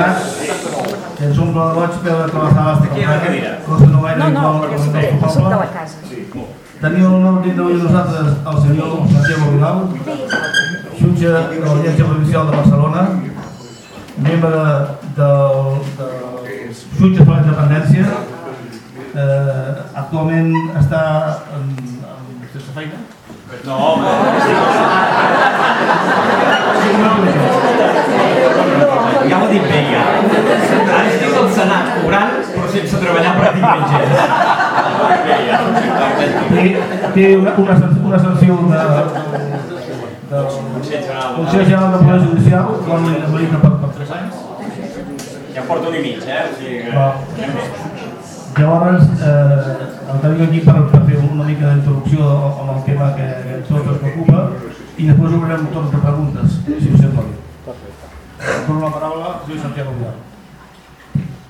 demanat que ens omple de goig veure com Aquí hi ha una cadira. cosa no gaire No, no, igual perquè com el nostre soc de la poble. el nom dintre de nosaltres el senyor Santiago Vidal, jutge de l'Audiència Provincial de Barcelona, membre del, dels jutges per la independència, eh, actualment està en, en, sense feina. No, home. Ja ho dit bé, ja. Ara estic al Senat cobrant, però sense treballar pràcticament gens. Ja. Té, té una, una, una sanció de, del Consell General de Consell General de Poder Judicial, quan l'habilita per, per 3 anys. Ja porto un i mig, eh? O sigui que... Va. Llavors, eh, el tenim aquí per, per fer una mica d'introducció amb el tema que, que a tots ens preocupa i després obrirem un torn de preguntes, si us sembla bé. Dono la paraula al senyor Santiago Vidal.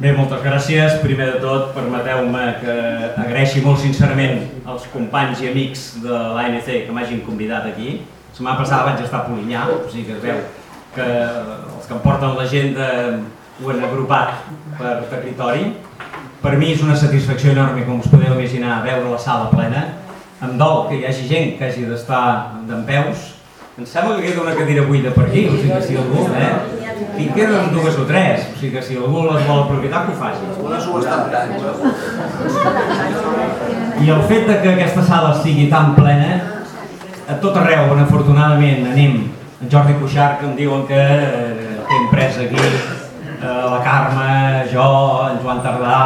Bé, moltes gràcies. Primer de tot, permeteu-me que agraeixi molt sincerament als companys i amics de l'ANC que m'hagin convidat aquí. La setmana passada vaig estar a Polinyà, o sigui que es veu que els que em porten l'agenda ho han agrupat per territori. Per mi és una satisfacció enorme, com us podeu imaginar, veure la sala plena. Em dol que hi hagi gent que hagi d'estar d'en peus. Em sembla que queda una cadira buida per aquí, o sigui que si algú, eh? Aquí queden dues o tres, o sigui que si algú les vol aprofitar, que ho faci. Una subestada. I el fet de que aquesta sala estigui tan plena, a tot arreu on afortunadament anem, en Jordi Cuixart, que em diuen que eh, té empresa aquí, eh, la Carme, jo, en Joan Tardà,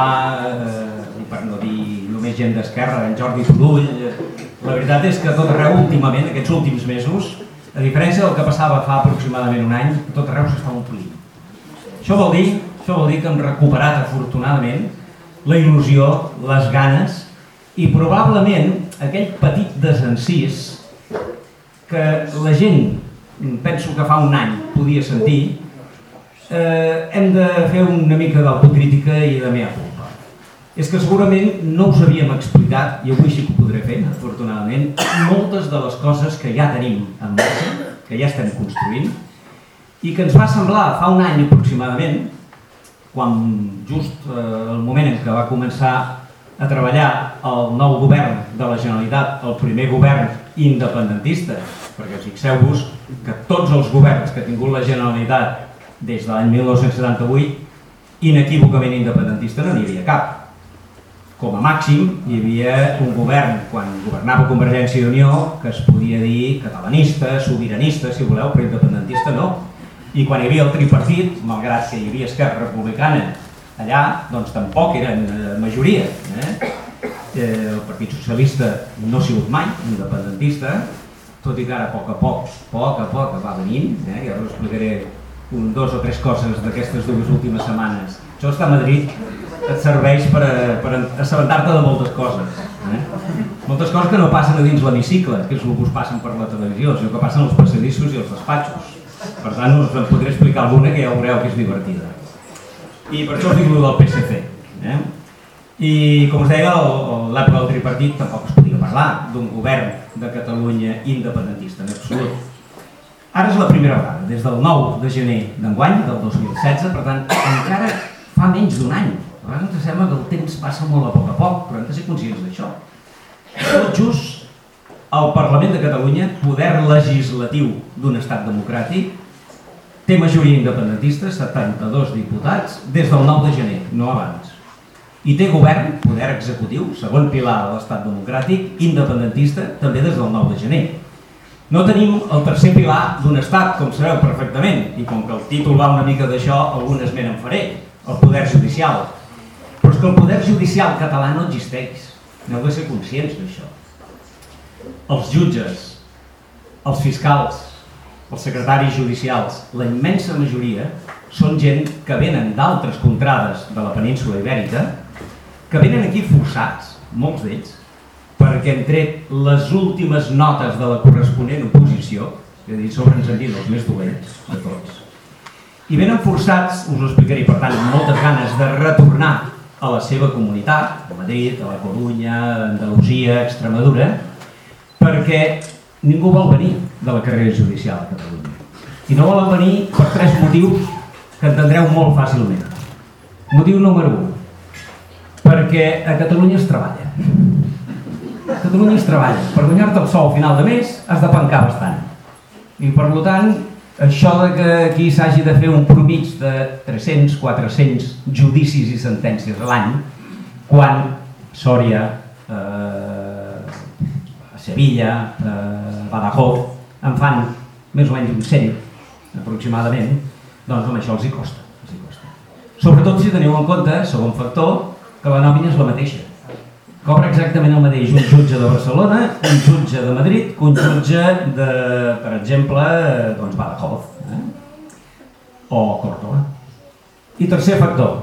eh, i per no dir només gent d'esquerra, en Jordi Turull, eh, la veritat és que a tot arreu últimament, aquests últims mesos, a diferència del que passava fa aproximadament un any, tot arreu s'està omplint. Això vol dir, això vol dir que hem recuperat afortunadament la il·lusió, les ganes i probablement aquell petit desencís que la gent, penso que fa un any, podia sentir, eh, hem de fer una mica d'autocrítica i de mea. És que segurament no us havíem explicat, i avui sí que ho podré fer, afortunadament, moltes de les coses que ja tenim en marxa, que ja estem construint, i que ens va semblar fa un any aproximadament, quan just eh, el moment en què va començar a treballar el nou govern de la Generalitat, el primer govern independentista, perquè fixeu-vos que tots els governs que ha tingut la Generalitat des de l'any 1978 inequívocament independentista no n'hi havia cap. Com a màxim hi havia un govern, quan governava Convergència i Unió, que es podia dir catalanista, sobiranista, si voleu, però independentista no. I quan hi havia el tripartit, malgrat que hi havia Esquerra Republicana allà, doncs tampoc eren eh, majoria. Eh? Eh, el Partit Socialista no ha sigut mai independentista, tot i que ara a poc a poc, poc a poc va venint, eh? ja us explicaré un, dos o tres coses d'aquestes dues últimes setmanes. Això està a Madrid et serveix per, a, per assabentar-te de moltes coses. Eh? Moltes coses que no passen a dins l'hemicicle, que és el que us passen per la televisió, sinó que passen als passadissos i als despatxos. Per tant, us en podré explicar alguna que ja veureu que és divertida. I per això us dic el del PSC. Eh? I com us deia, l'època del tripartit tampoc es podia parlar d'un govern de Catalunya independentista, en absolut. Ara és la primera vegada, des del 9 de gener d'enguany, del 2016, per tant, encara fa menys d'un any. A vegades ens sembla que el temps passa molt a poc a poc, però hem de ser conscients d'això. Tot just el Parlament de Catalunya, poder legislatiu d'un estat democràtic, té majoria independentista, 72 diputats, des del 9 de gener, no abans. I té govern, poder executiu, segon pilar de l'estat democràtic, independentista, també des del 9 de gener. No tenim el tercer pilar d'un estat, com sabeu perfectament, i com que el títol va una mica d'això, algun esment en faré, el poder judicial. Però és que el poder judicial català no existeix. N'heu de ser conscients d'això. Els jutges, els fiscals, els secretaris judicials, la immensa majoria són gent que venen d'altres contrades de la península ibèrica, que venen aquí forçats, molts d'ells, perquè han tret les últimes notes de la corresponent oposició, és a dir, sobre'ns han dit els més dolents de tots, i venen forçats, us ho explicaré, per tant, amb moltes ganes de retornar a la seva comunitat, a Madrid, a la Corunya, a Andalusia, a Extremadura, perquè ningú vol venir de la carrera judicial a Catalunya. I no volen venir per tres motius que entendreu molt fàcilment. Motiu número 1. Perquè a Catalunya es treballa. A Catalunya es treballa. Per guanyar-te el sou a final de mes has de pencar bastant. I per tant, això de que aquí s'hagi de fer un promig de 300, 400 judicis i sentències a l'any, quan Sòria, eh, Sevilla, eh, Badajoz, en fan més o menys un 100 aproximadament, doncs amb això els hi costa. Els hi costa. Sobretot si teniu en compte, segon factor, que la nòmina és la mateixa. Cobra exactament el mateix un jutge de Barcelona, un jutge de Madrid, que un jutge de, per exemple, doncs Badajoz eh? o Córdoba. I tercer factor,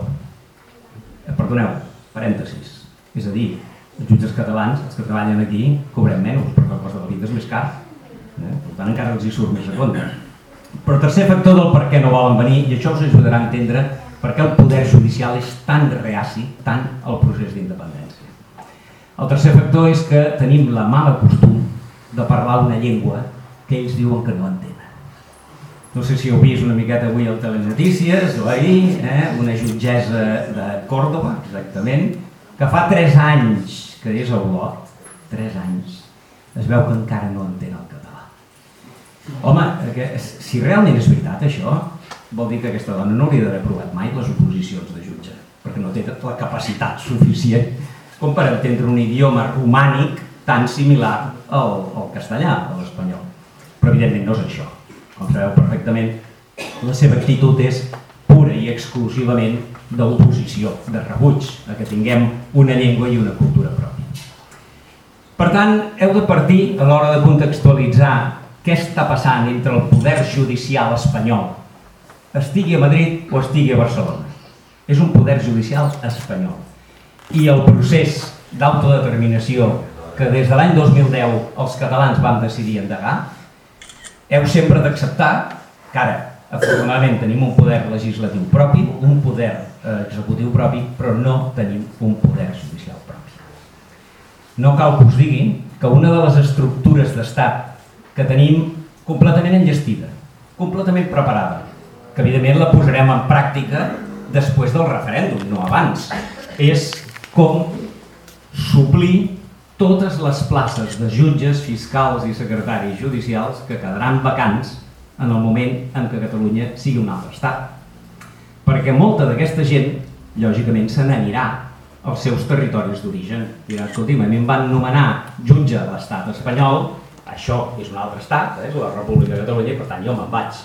eh, perdoneu, parèntesis, és a dir, els jutges catalans, els que treballen aquí, cobrem menys, perquè el cost de la vida és més car. Eh? Per tant, encara els hi surt més a compte. Però tercer factor del per què no volen venir, i això us ajudarà a entendre per què el poder judicial és tan reaci, tant al procés d'independència. El tercer factor és que tenim la mala costum de parlar una llengua que ells diuen que no entenen. No sé si heu vist una miqueta avui al Telenotícies o ahir, eh? una jutgessa de Còrdoba, exactament, que fa 3 anys que és a Olot, 3 anys, es veu que encara no entén el català. Home, que, si realment és veritat això, vol dir que aquesta dona no hauria d'haver provat mai les oposicions de jutge, perquè no té la capacitat suficient com per entendre un idioma romànic tan similar al, al castellà, a l'espanyol. Però evidentment no és això. Com sabeu perfectament, la seva actitud és pura i exclusivament d'oposició, de rebuig a que tinguem una llengua i una cultura pròpia. Per tant, heu de partir a l'hora de contextualitzar què està passant entre el poder judicial espanyol, estigui a Madrid o estigui a Barcelona. És un poder judicial espanyol. I el procés d'autodeterminació que des de l'any 2010 els catalans vam decidir endegar, heu sempre d'acceptar que ara, afortunadament, tenim un poder legislatiu propi, un poder eh, executiu propi, però no tenim un poder judicial propi. No cal que us digui que una de les estructures d'estat que tenim completament enllestida, completament preparada, que evidentment la posarem en pràctica després del referèndum, no abans, és com suplir totes les places de jutges, fiscals i secretaris judicials que quedaran vacants en el moment en què Catalunya sigui un altre estat. Perquè molta d'aquesta gent, lògicament, se n'anirà als seus territoris d'origen. Dirà, escolti'm, a mi em van nomenar jutge de l'estat espanyol, això és un altre estat, eh, és la República de Catalunya, per tant jo me'n vaig.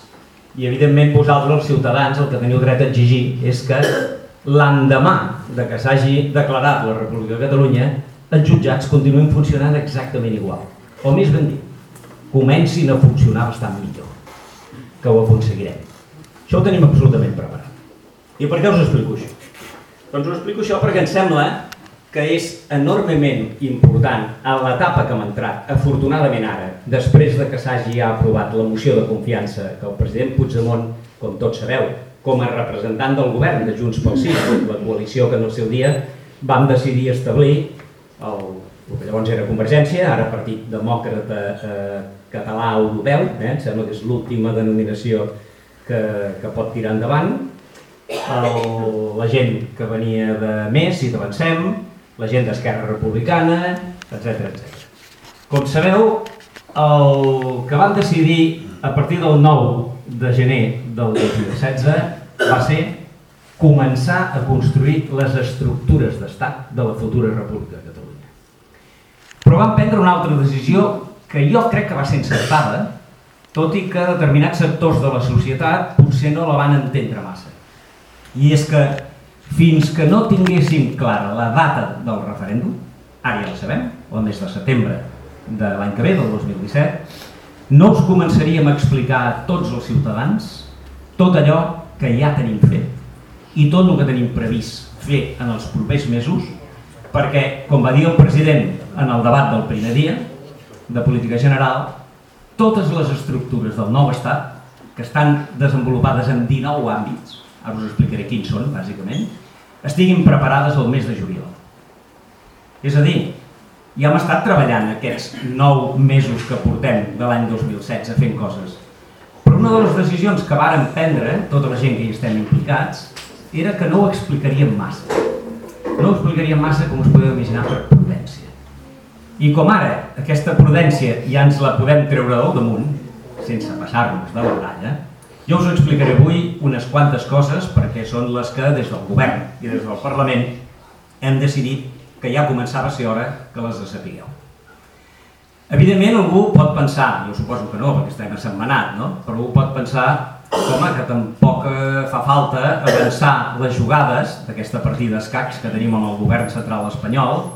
I evidentment vosaltres, els ciutadans, el que teniu dret a exigir és que l'endemà de que s'hagi declarat la República de Catalunya, els jutjats continuïn funcionant exactament igual. O més ben dit, comencin a funcionar bastant millor, que ho aconseguirem. Això ho tenim absolutament preparat. I per què us explico això? Doncs us explico això perquè em sembla que és enormement important en l'etapa que hem entrat, afortunadament ara, després de que s'hagi aprovat la moció de confiança que el president Puigdemont, com tots sabeu, com a representant del govern de Junts pel Sí, la coalició que en el seu dia vam decidir establir el, el que llavors era Convergència, ara Partit Demòcrata eh, Català Europeu, eh, em sembla que és l'última denominació que, que pot tirar endavant, el, la gent que venia de Més i d'Avancem, la gent d'Esquerra Republicana, etc etc. Com sabeu, el que van decidir a partir del 9 de gener del 2016 va ser començar a construir les estructures d'estat de la futura República de Catalunya. Però van prendre una altra decisió que jo crec que va ser encertada, tot i que determinats sectors de la societat potser no la van entendre massa. I és que fins que no tinguéssim clara la data del referèndum, ara ja la sabem, el mes de setembre de l'any que ve, del 2017, no us començaríem a explicar a tots els ciutadans tot allò que ja tenim fet i tot el que tenim previst fer en els propers mesos, perquè, com va dir el president en el debat del primer dia de política general, totes les estructures del nou estat, que estan desenvolupades en 19 àmbits, ara us explicaré quins són, bàsicament, estiguin preparades el mes de juliol. És a dir, ja hem estat treballant aquests 9 mesos que portem de l'any 2016 fent coses. Però una de les decisions que varen prendre, tota la gent que hi estem implicats, era que no ho explicaríem massa. No ho explicaríem massa com us podeu imaginar per prudència. I com ara aquesta prudència ja ens la podem treure del damunt, sense passar-nos de la talla, jo us explicaré avui unes quantes coses perquè són les que des del govern i des del Parlament hem decidit que ja començava a ser hora que les sapigueu. Evidentment algú pot pensar, jo suposo que no perquè estem assetmanat, no? però algú pot pensar home, que tampoc eh, fa falta avançar les jugades d'aquesta partida d'escacs que tenim amb el govern central espanyol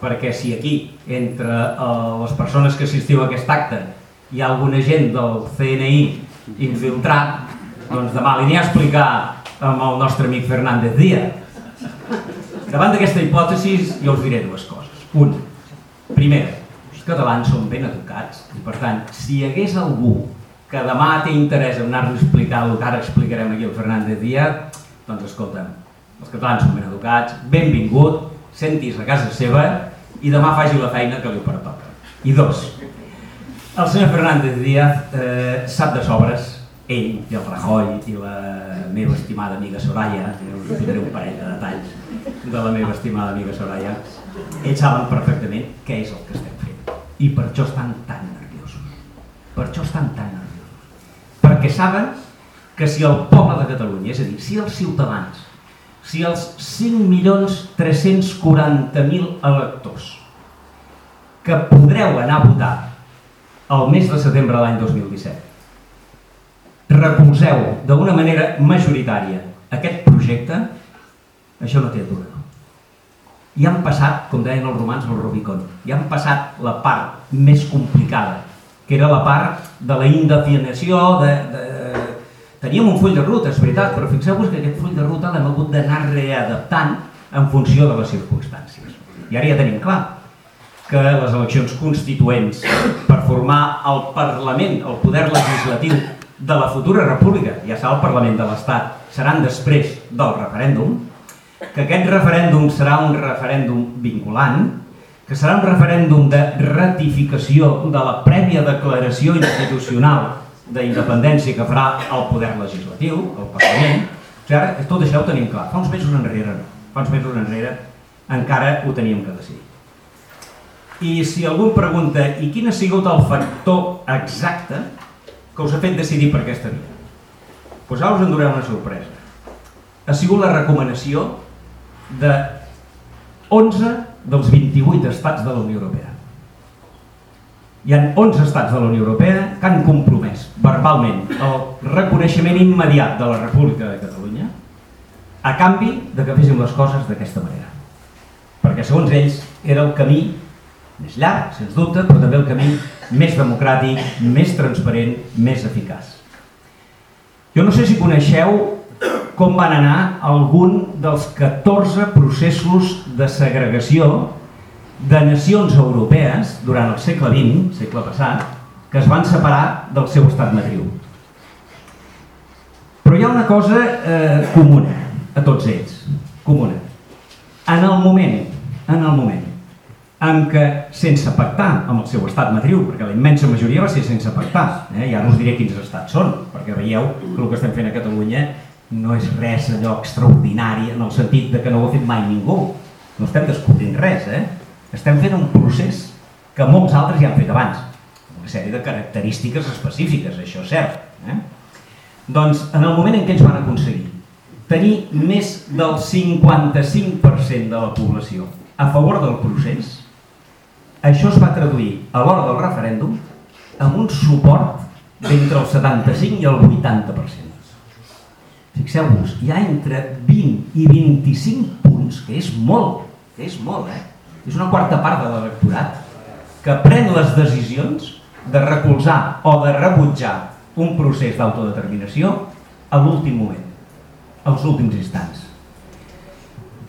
perquè si aquí, entre eh, les persones que assistiu a aquest acte hi ha alguna gent del CNI infiltrat, doncs demà li aniré a explicar amb el nostre amic Fernández Díaz. Davant d'aquesta hipòtesi jo us diré dues coses. Un, primera, catalans són ben educats i per tant, si hi hagués algú que demà té interès en anar-li a explicar el que ara explicarem aquí al Fernández Díaz, doncs escolta'm, els catalans són ben educats, benvingut, sentis a casa seva i demà faci la feina que li pertoca. I dos, el senyor Fernández Díaz eh, sap de sobres, ell i el Rajoy i la meva estimada amiga Soraya, que us diré un parell de detalls de la meva estimada amiga Soraya, ells saben perfectament què és el que estem. I per això estan tan nerviosos. Per això estan tan nerviosos. Perquè saben que si el poble de Catalunya, és a dir, si els ciutadans, si els 5.340.000 electors que podreu anar a votar el mes de setembre de l'any 2017 recolzeu d'una manera majoritària aquest projecte, això no té aturador. I han passat, com deien els romans, el Rubicon. I han passat la part més complicada, que era la part de la indefinició, de, de... Teníem un full de ruta, és veritat, però fixeu-vos que aquest full de ruta l'hem hagut d'anar readaptant en funció de les circumstàncies. I ara ja tenim clar que les eleccions constituents per formar el Parlament, el poder legislatiu de la futura república, ja serà el Parlament de l'Estat, seran després del referèndum, que aquest referèndum serà un referèndum vinculant, que serà un referèndum de ratificació de la prèvia declaració institucional d'independència que farà el poder legislatiu, el Parlament. O sigui, ara tot això ho tenim clar. Fa uns mesos enrere no. Fa uns mesos enrere encara ho teníem que decidir. I si algú em pregunta i quin ha sigut el factor exacte que us ha fet decidir per aquesta via? Doncs ara us en dureu una sorpresa. Ha sigut la recomanació de 11 dels 28 estats de la Unió Europea. Hi ha 11 estats de la Unió Europea que han compromès verbalment el reconeixement immediat de la República de Catalunya a canvi de que féssim les coses d'aquesta manera. Perquè segons ells era el camí més llarg, sens dubte, però també el camí més democràtic, més transparent, més eficaç. Jo no sé si coneixeu com van anar algun dels 14 processos de segregació de nacions europees durant el segle XX, segle passat, que es van separar del seu estat matriu. Però hi ha una cosa eh, comuna a tots ells, comuna. En el moment, en el moment en què, sense pactar amb el seu estat matriu, perquè la immensa majoria va ser sense pactar, eh? ja no us diré quins estats són, perquè veieu que el que estem fent a Catalunya no és res allò extraordinari en el sentit de que no ho ha fet mai ningú. No estem descobrint res, eh? Estem fent un procés que molts altres ja han fet abans, una sèrie de característiques específiques, això és cert. Eh? Doncs en el moment en què ens van aconseguir tenir més del 55% de la població a favor del procés, això es va traduir a l'hora del referèndum amb un suport d'entre el 75 i el 80%. Fixeu-vos, hi ha entre 20 i 25 punts, que és molt, que és molt, eh? És una quarta part de l'electorat que pren les decisions de recolzar o de rebutjar un procés d'autodeterminació a l'últim moment, als últims instants.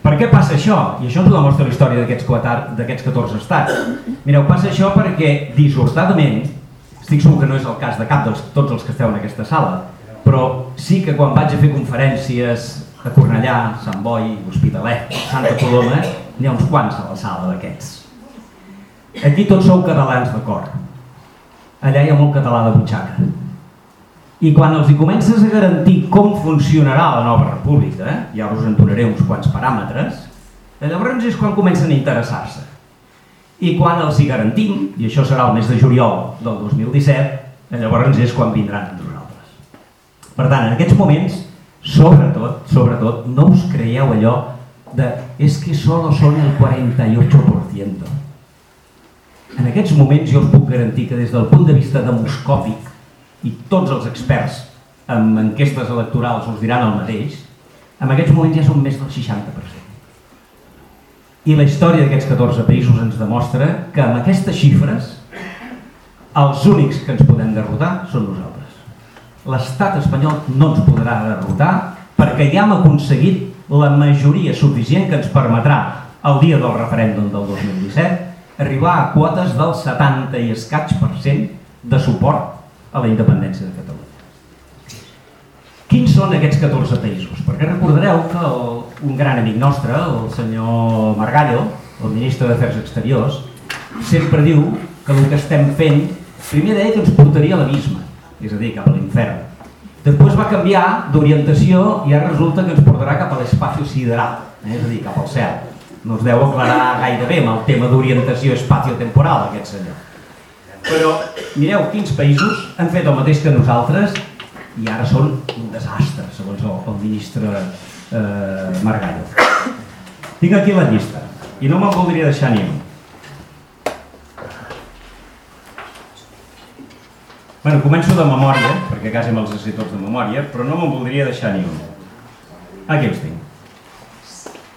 Per què passa això? I això ens ho demostra la història d'aquests 14 estats. Mireu, passa això perquè dissortadament, estic segur que no és el cas de cap dels tots els que esteu en aquesta sala, però sí que quan vaig a fer conferències a Cornellà, Sant Boi, Hospitalet, Santa Coloma, n'hi ha uns quants a la sala d'aquests. Aquí tots sou catalans de cor. Allà hi ha molt català de butxaca. I quan els hi comences a garantir com funcionarà la nova república, ja us en donaré uns quants paràmetres, llavors és quan comencen a interessar-se. I quan els hi garantim, i això serà el mes de juliol del 2017, llavors és quan vindran amb nosaltres. Per tant, en aquests moments, sobretot, sobretot, no us creieu allò de és que solo són el 48%. En aquests moments jo us puc garantir que des del punt de vista demoscòpic i tots els experts en enquestes electorals us diran el mateix, en aquests moments ja són més del 60%. I la història d'aquests 14 països ens demostra que amb aquestes xifres els únics que ens podem derrotar són nosaltres. L'estat espanyol no ens podrà derrotar perquè ja hem aconseguit la majoria suficient que ens permetrà el dia del referèndum del 2017 arribar a quotes del 70 i escaig per cent de suport a la independència de Catalunya. Quins són aquests 14 països? Perquè recordareu que el, un gran amic nostre, el senyor Margallo, el ministre d'Afers Exteriors, sempre diu que el que estem fent, primer deia que ens portaria a l'abisme, és a dir, cap a l'infern. Després va canviar d'orientació i ara resulta que ens portarà cap a l'espai sideral, eh? és a dir, cap al cel. No es deu aclarar gaire bé amb el tema d'orientació espacio-temporal, aquest senyor. Però mireu quins països han fet el mateix que nosaltres i ara són un desastre, segons el, el ministre eh, Margallo. Tinc aquí la llista i no me'n voldria deixar ni un. Bueno, començo de memòria, perquè quasi me'ls sé tots de memòria, però no me'n voldria deixar ni un. Aquí els tinc.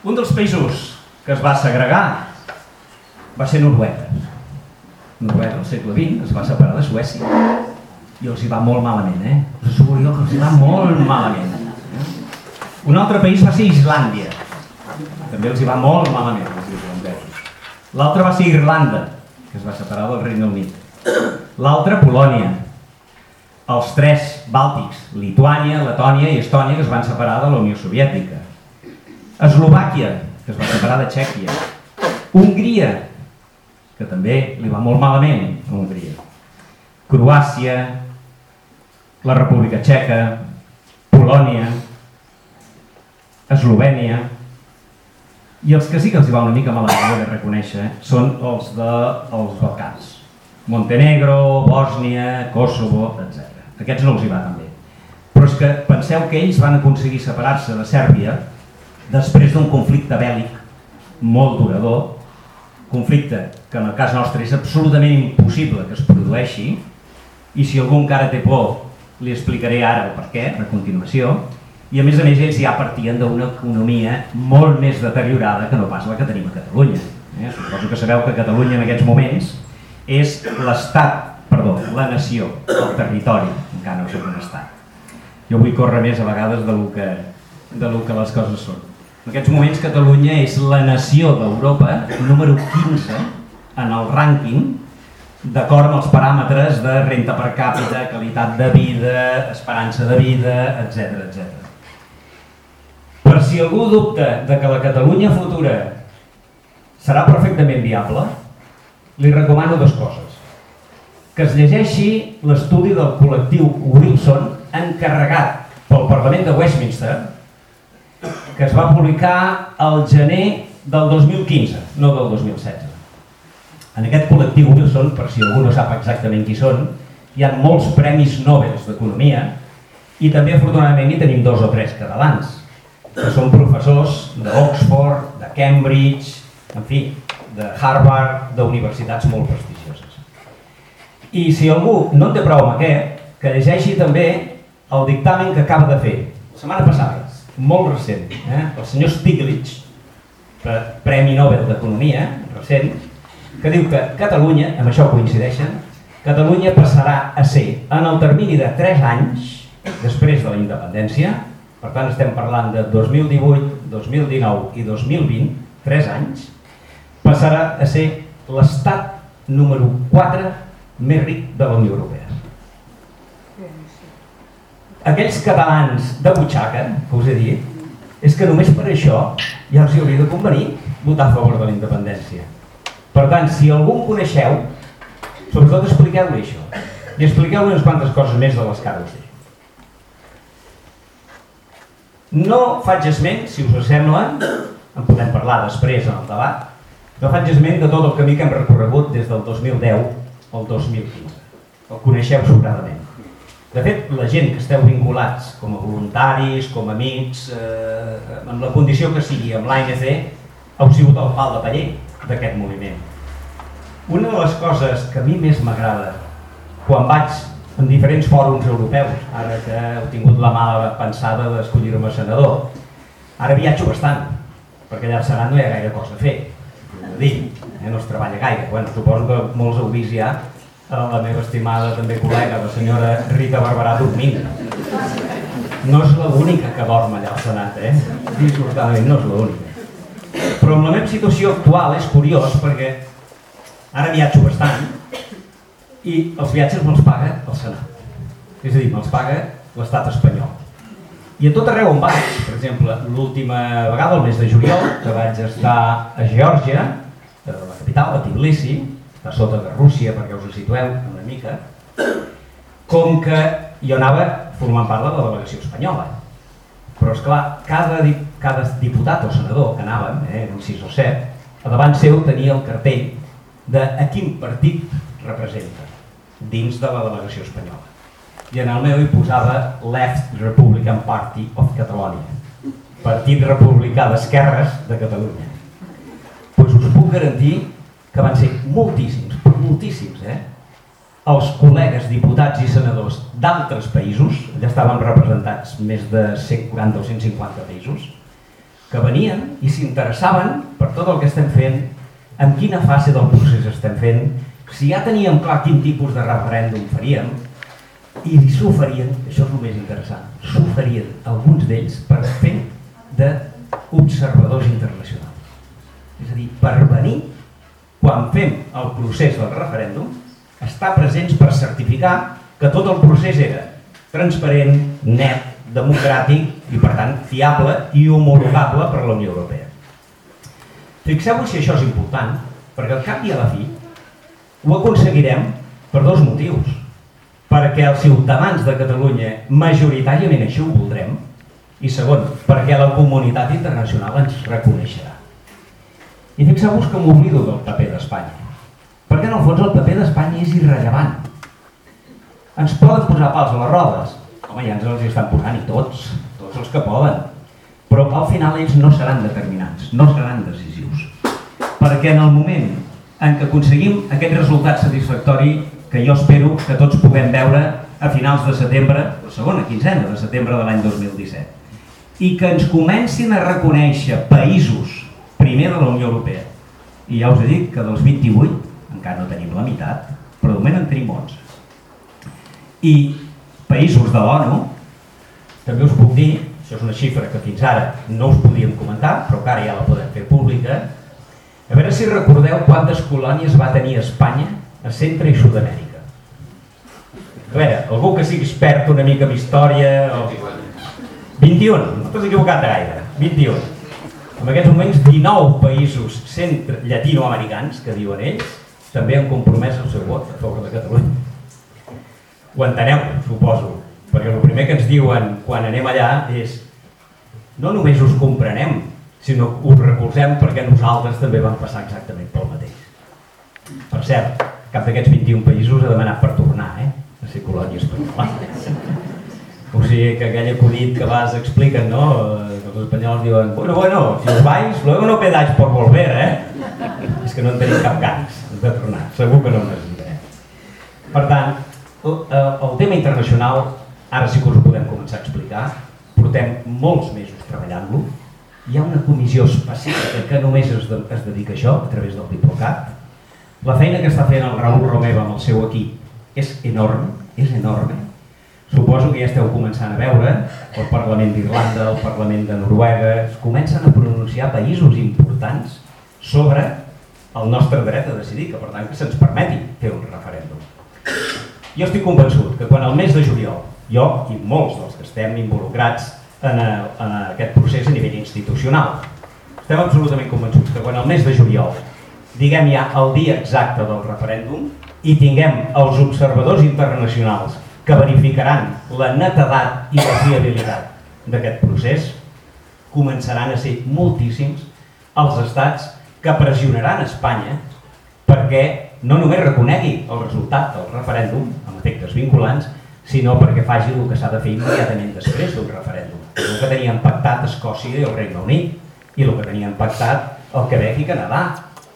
Un dels països que es va segregar va ser Noruega. Noruega al segle XX es va separar de Suècia i els hi va molt malament, eh? Us asseguro que els hi va molt malament. Eh? Un altre país va ser Islàndia. També els hi va molt malament, els islandesos. L'altre va ser Irlanda, que es va separar del Regne Unit. L'altre, Polònia. Els tres bàltics, Lituània, Letònia i Estònia, que es van separar de la Unió Soviètica. Eslovàquia, que es va separar de Txèquia. Hongria, que també li va molt malament a Hongria. Croàcia, la República Txeca, Polònia, Eslovènia, i els que sí que els hi va una mica malament de reconèixer són els dels de, els Balcans. Montenegro, Bòsnia, Kosovo, etc. Aquests no els hi va tan bé. Però és que penseu que ells van aconseguir separar-se de Sèrbia després d'un conflicte bèl·lic molt durador, conflicte que en el cas nostre és absolutament impossible que es produeixi, i si algú encara té por li explicaré ara el per què, a continuació, i a més a més ells ja partien d'una economia molt més deteriorada que no pas la que tenim a Catalunya. Eh? Suposo que sabeu que Catalunya en aquests moments és l'estat, perdó, la nació, el territori, encara no és un estat. Jo vull córrer més a vegades de lo que, de lo que les coses són. En aquests moments Catalunya és la nació d'Europa número 15 en el rànquing d'acord amb els paràmetres de renta per càpita, qualitat de vida, esperança de vida, etc etc. Per si algú dubta de que la Catalunya futura serà perfectament viable, li recomano dues coses. Que es llegeixi l'estudi del col·lectiu Wilson encarregat pel Parlament de Westminster que es va publicar al gener del 2015, no del 2016. En aquest col·lectiu Wilson, per si algú no sap exactament qui són, hi ha molts premis Nobel d'Economia i també afortunadament hi tenim dos o tres catalans, que són professors d'Oxford, de Cambridge, en fi, de Harvard, d'universitats molt prestigioses. I si algú no en té prou amb aquest, que llegeixi també el dictamen que acaba de fer, la setmana passada, molt recent, eh? el senyor Stiglitz, Premi Nobel d'Economia, recent, que diu que Catalunya, amb això coincideixen, Catalunya passarà a ser, en el termini de 3 anys, després de la independència, per tant estem parlant de 2018, 2019 i 2020, 3 anys, passarà a ser l'estat número 4 més ric de la Unió Europea. Aquells catalans de butxaca, que us he dit, és que només per això ja els hauria de convenir votar a favor de la independència. Per tant, si algú en coneixeu, sobretot expliqueu-li això. I expliqueu-li unes quantes coses més de les que ara us. No faig esment, si us sembla, en podem parlar després en el debat, no faig esment de tot el camí que hem recorregut des del 2010 al 2015. El coneixeu sobradament. De fet, la gent que esteu vinculats com a voluntaris, com a amics, eh, amb la condició que sigui amb l'ANC, heu sigut el pal de paller d'aquest moviment. Una de les coses que a mi més m'agrada quan vaig en diferents fòrums europeus, ara que heu tingut la mala pensada d'escollir-me senador, ara viatjo bastant, perquè allà al Senat no hi ha gaire cosa a fer, a dir, eh, no es treballa gaire. Bueno, suposo que molts heu vist ja la meva estimada també col·lega, la senyora Rita Barberà dormint. No és l'única que dorm allà al Senat, eh? Dissortadament no és l'única. Però amb la meva situació actual és curiós perquè ara viatjo bastant i els viatges me'ls paga el Senat. És a dir, me'ls paga l'estat espanyol. I a tot arreu on vaig, per exemple, l'última vegada, el mes de juliol, que vaig estar a Geòrgia, a la capital, a Tbilisi, a sota de Rússia, perquè us ho situeu una mica, com que jo anava formant part de la delegació espanyola. Però, és clar, cada, cada diputat o senador que anàvem, eh, un 6 o 7, a davant seu tenia el cartell de a quin partit representa dins de la delegació espanyola. I en el meu hi posava Left Republican Party of Catalonia, Partit Republicà d'Esquerres de Catalunya. Garantir que van ser moltíssims, moltíssims, eh? els col·legues diputats i senadors d'altres països, ja estaven representats més de 140 o 150 països, que venien i s'interessaven per tot el que estem fent, en quina fase del procés estem fent, si ja teníem clar quin tipus de referèndum faríem, i s'oferien, això és el més interessant, s'oferien alguns d'ells per fer d'observadors internacionals. És a dir, per venir quan fem el procés del referèndum, estar presents per certificar que tot el procés era transparent, net, democràtic i, per tant, fiable i homologable per la Unió Europea. Fixeu-vos si això és important, perquè al cap i a la fi ho aconseguirem per dos motius. Perquè els ciutadans de Catalunya majoritàriament així ho voldrem i segon, perquè la comunitat internacional ens reconeixerà. I fixeu-vos que m'oblido del paper d'Espanya. Perquè en el fons el paper d'Espanya és irrellevant. Ens poden posar pals a les rodes. Home, ja ens els estan posant i tots, tots els que poden. Però al final ells no seran determinants, no seran decisius. Perquè en el moment en què aconseguim aquest resultat satisfactori que jo espero que tots puguem veure a finals de setembre, la segona quinzena de setembre de l'any 2017, i que ens comencin a reconèixer països primer de la Unió Europea. I ja us he dit que dels 28 encara no tenim la meitat, però de en tenim 11. I països de l'ONU, també us puc dir, això és una xifra que fins ara no us podíem comentar, però que ara ja la podem fer pública, a veure si recordeu quantes colònies va tenir Espanya a Centre i Sud-amèrica. A veure, algú que sigui expert una mica en història... O... 21, no t'has equivocat gaire, 21. En aquests moments, 19 països llatinoamericans, que diuen ells, també han compromès el seu vot a favor de Catalunya. Ho enteneu, suposo, perquè el primer que ens diuen quan anem allà és no només us comprenem, sinó que us recolzem perquè nosaltres també vam passar exactament pel mateix. Per cert, cap d'aquests 21 països ha demanat per tornar, eh? a ser colònia espanyola. O sigui que aquell acudit que vas expliquen, no? els espanyols diuen, bueno, bueno, si os vais, luego no pedáis por volver, eh? És que no en tenim cap ganes de tornar, segur que no en necessitarem. Per tant, el, el tema internacional, ara sí que us ho podem començar a explicar, portem molts mesos treballant-lo, hi ha una comissió específica que només es, de, es dedica a això, a través del Diplocat. La feina que està fent el Raül Romeva amb el seu equip és enorme, és enorme, Suposo que ja esteu començant a veure el Parlament d'Irlanda, el Parlament de Noruega, es comencen a pronunciar països importants sobre el nostre dret a decidir, que per tant que se'ns permeti fer un referèndum. Jo estic convençut que quan el mes de juliol, jo i molts dels que estem involucrats en, a, en aquest procés a nivell institucional, estem absolutament convençuts que quan el mes de juliol diguem ja el dia exacte del referèndum i tinguem els observadors internacionals que verificaran la netedat i la fiabilitat d'aquest procés, començaran a ser moltíssims els estats que pressionaran Espanya perquè no només reconegui el resultat del referèndum amb efectes vinculants, sinó perquè faci el que s'ha de fer immediatament després d'un referèndum. El que tenien pactat Escòcia i el Regne Unit i el que tenien pactat el Quebec i Canadà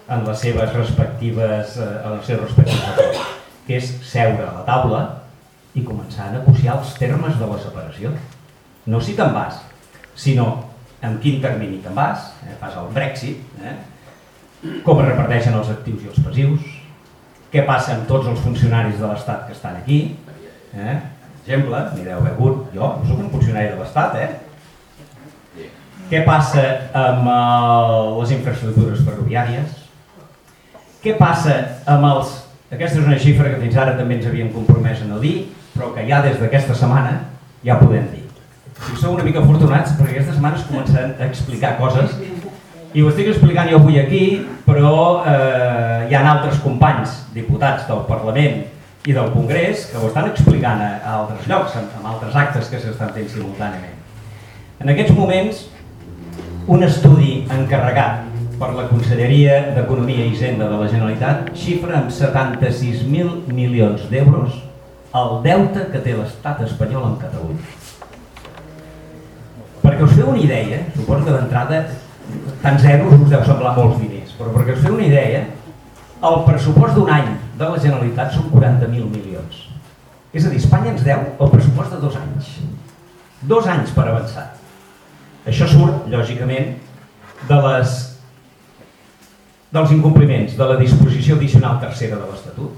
en les seves respectives, eh, en els seus respectius acords, que és seure a la taula i començar a negociar els termes de la separació. No si te'n vas, sinó en quin termini te'n vas, eh, fas el Brexit, eh, com es reparteixen els actius i els passius, què passa amb tots els funcionaris de l'Estat que estan aquí, eh? exemple, mireu begut, jo no soc un funcionari de l'Estat, eh? Què passa amb el, les infraestructures ferroviàries? Què passa amb els... Aquesta és una xifra que fins ara també ens havíem compromès a no dir, però que ja des d'aquesta setmana ja podem dir. Si sou una mica afortunats perquè aquesta setmana es començaran a explicar coses i ho estic explicant jo avui aquí, però eh, hi ha altres companys, diputats del Parlament i del Congrés, que ho estan explicant a, a altres llocs, amb, amb altres actes que s'estan fent simultàniament. En aquests moments, un estudi encarregat per la Conselleria d'Economia i Hisenda de la Generalitat xifra amb 76.000 milions d'euros el deute que té l'estat espanyol amb Catalunya. Perquè us feu una idea, suposo que d'entrada tant zeros us deu semblar molts diners, però perquè us feu una idea, el pressupost d'un any de la Generalitat són 40.000 milions. És a dir, Espanya ens deu el pressupost de dos anys. Dos anys per avançar. Això surt, lògicament, de les, dels incompliments de la disposició addicional tercera de l'Estatut,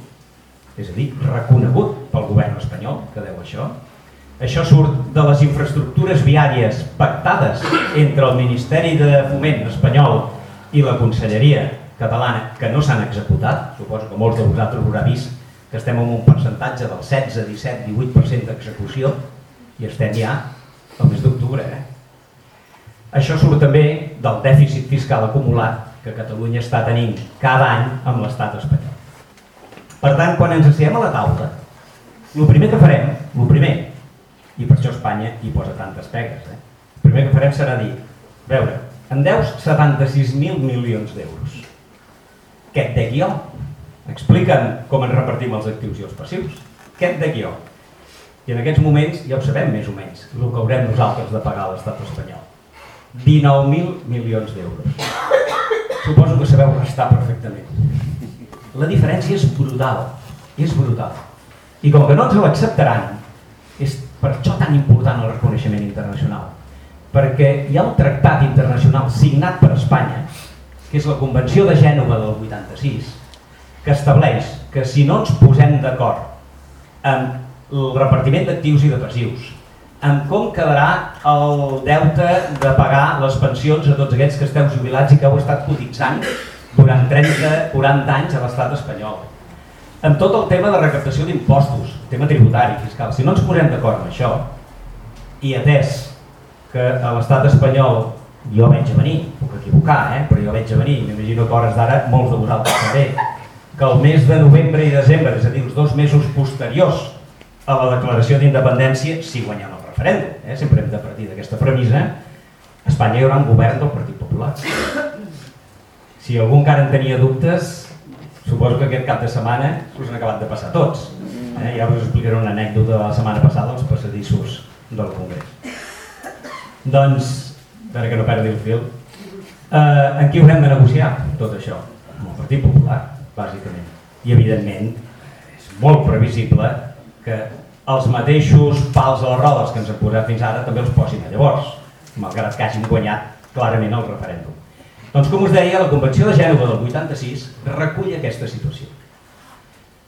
és a dir, reconegut pel govern espanyol, que deu això. Això surt de les infraestructures viàries pactades entre el Ministeri de Foment espanyol i la Conselleria catalana que no s'han executat. Suposo que molts de vosaltres haurà vist que estem en un percentatge del 16, 17, 18% d'execució i estem ja al mes d'octubre. Eh? Això surt també del dèficit fiscal acumulat que Catalunya està tenint cada any amb l'estat espanyol. Per tant, quan ens assiem a la taula, el primer que farem, el primer, i per això Espanya hi posa tantes pegues, eh? el primer que farem serà dir, veure, en deus 76.000 milions d'euros. Què et dec jo? Explica'm com ens repartim els actius i els passius. Què et dec jo? I en aquests moments ja ho sabem més o menys, el que haurem nosaltres de pagar a l'estat espanyol. 19.000 milions d'euros. Suposo que sabeu restar perfectament. La diferència és brutal, és brutal. I com que no ens l'acceptaran, és per això tan important el reconeixement internacional. Perquè hi ha un tractat internacional signat per Espanya, que és la Convenció de Gènova del 86, que estableix que si no ens posem d'acord amb el repartiment d'actius i de passius, amb com quedarà el deute de pagar les pensions a tots aquests que esteu jubilats i que heu estat cotitzant durant 30-40 anys a l'estat espanyol. Amb tot el tema de recaptació d'impostos, tema tributari, fiscal, si no ens posem d'acord amb això, i atès que a l'estat espanyol jo veig a venir, puc equivocar, eh? però jo veig a venir, m'imagino que hores d'ara molts de vosaltres també, que el mes de novembre i desembre, és a dir, els dos mesos posteriors a la declaració d'independència, si guanyem el referèndum, eh? sempre hem de partir d'aquesta premissa, a Espanya hi haurà un govern del Partit Popular. Si algú encara en tenia dubtes, suposo que aquest cap de setmana us han acabat de passar tots. Eh? Ja us explicaré una anècdota de la setmana passada als passadissos del Congrés. Doncs, per que no perdi el fil, eh, en qui haurem de negociar tot això? Amb el Partit Popular, bàsicament. I, evidentment, és molt previsible que els mateixos pals a les rodes que ens han posat fins ara també els posin a llavors, malgrat que hagin guanyat clarament el referèndum. Doncs com us deia, la Convenció de Gènova del 86 recull aquesta situació.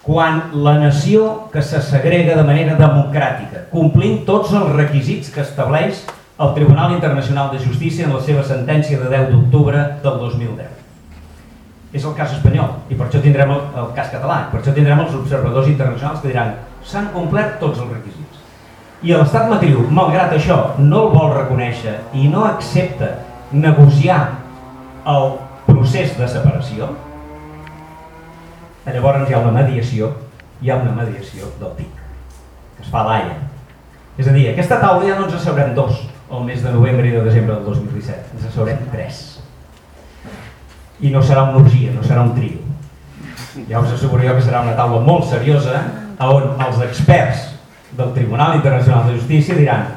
Quan la nació que se segrega de manera democràtica, complint tots els requisits que estableix el Tribunal Internacional de Justícia en la seva sentència de 10 d'octubre del 2010. És el cas espanyol, i per això tindrem el, el cas català, per això tindrem els observadors internacionals que diran s'han complert tots els requisits. I l'estat matriu, malgrat això, no el vol reconèixer i no accepta negociar el procés de separació, llavors hi ha una mediació, hi ha una mediació del TIC, que es fa a l'AIA. És a dir, aquesta taula ja no ens asseurem dos el mes de novembre i de desembre del 2017. Ens asseurem tres. I no serà una orgia, no serà un trio. Ja us asseguro jo que serà una taula molt seriosa on els experts del Tribunal Internacional de Justícia diran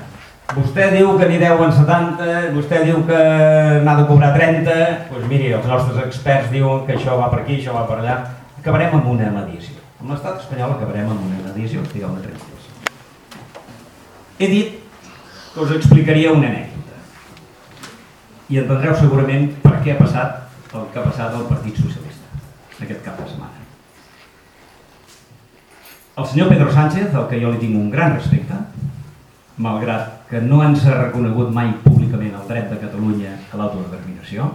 vostè diu que n'hi deuen 70, vostè diu que n'ha de cobrar 30, doncs miri, els nostres experts diuen que això va per aquí, això va per allà. Acabarem amb una mediació. Amb l'estat espanyol acabarem amb una mediació, estigueu-me tranquils. He dit que us explicaria una anècdota. I entendreu segurament per què ha passat el que ha passat al Partit Socialista aquest cap de setmana. El senyor Pedro Sánchez, al que jo li tinc un gran respecte, malgrat que no ens ha reconegut mai públicament el dret de Catalunya a l'autodeterminació,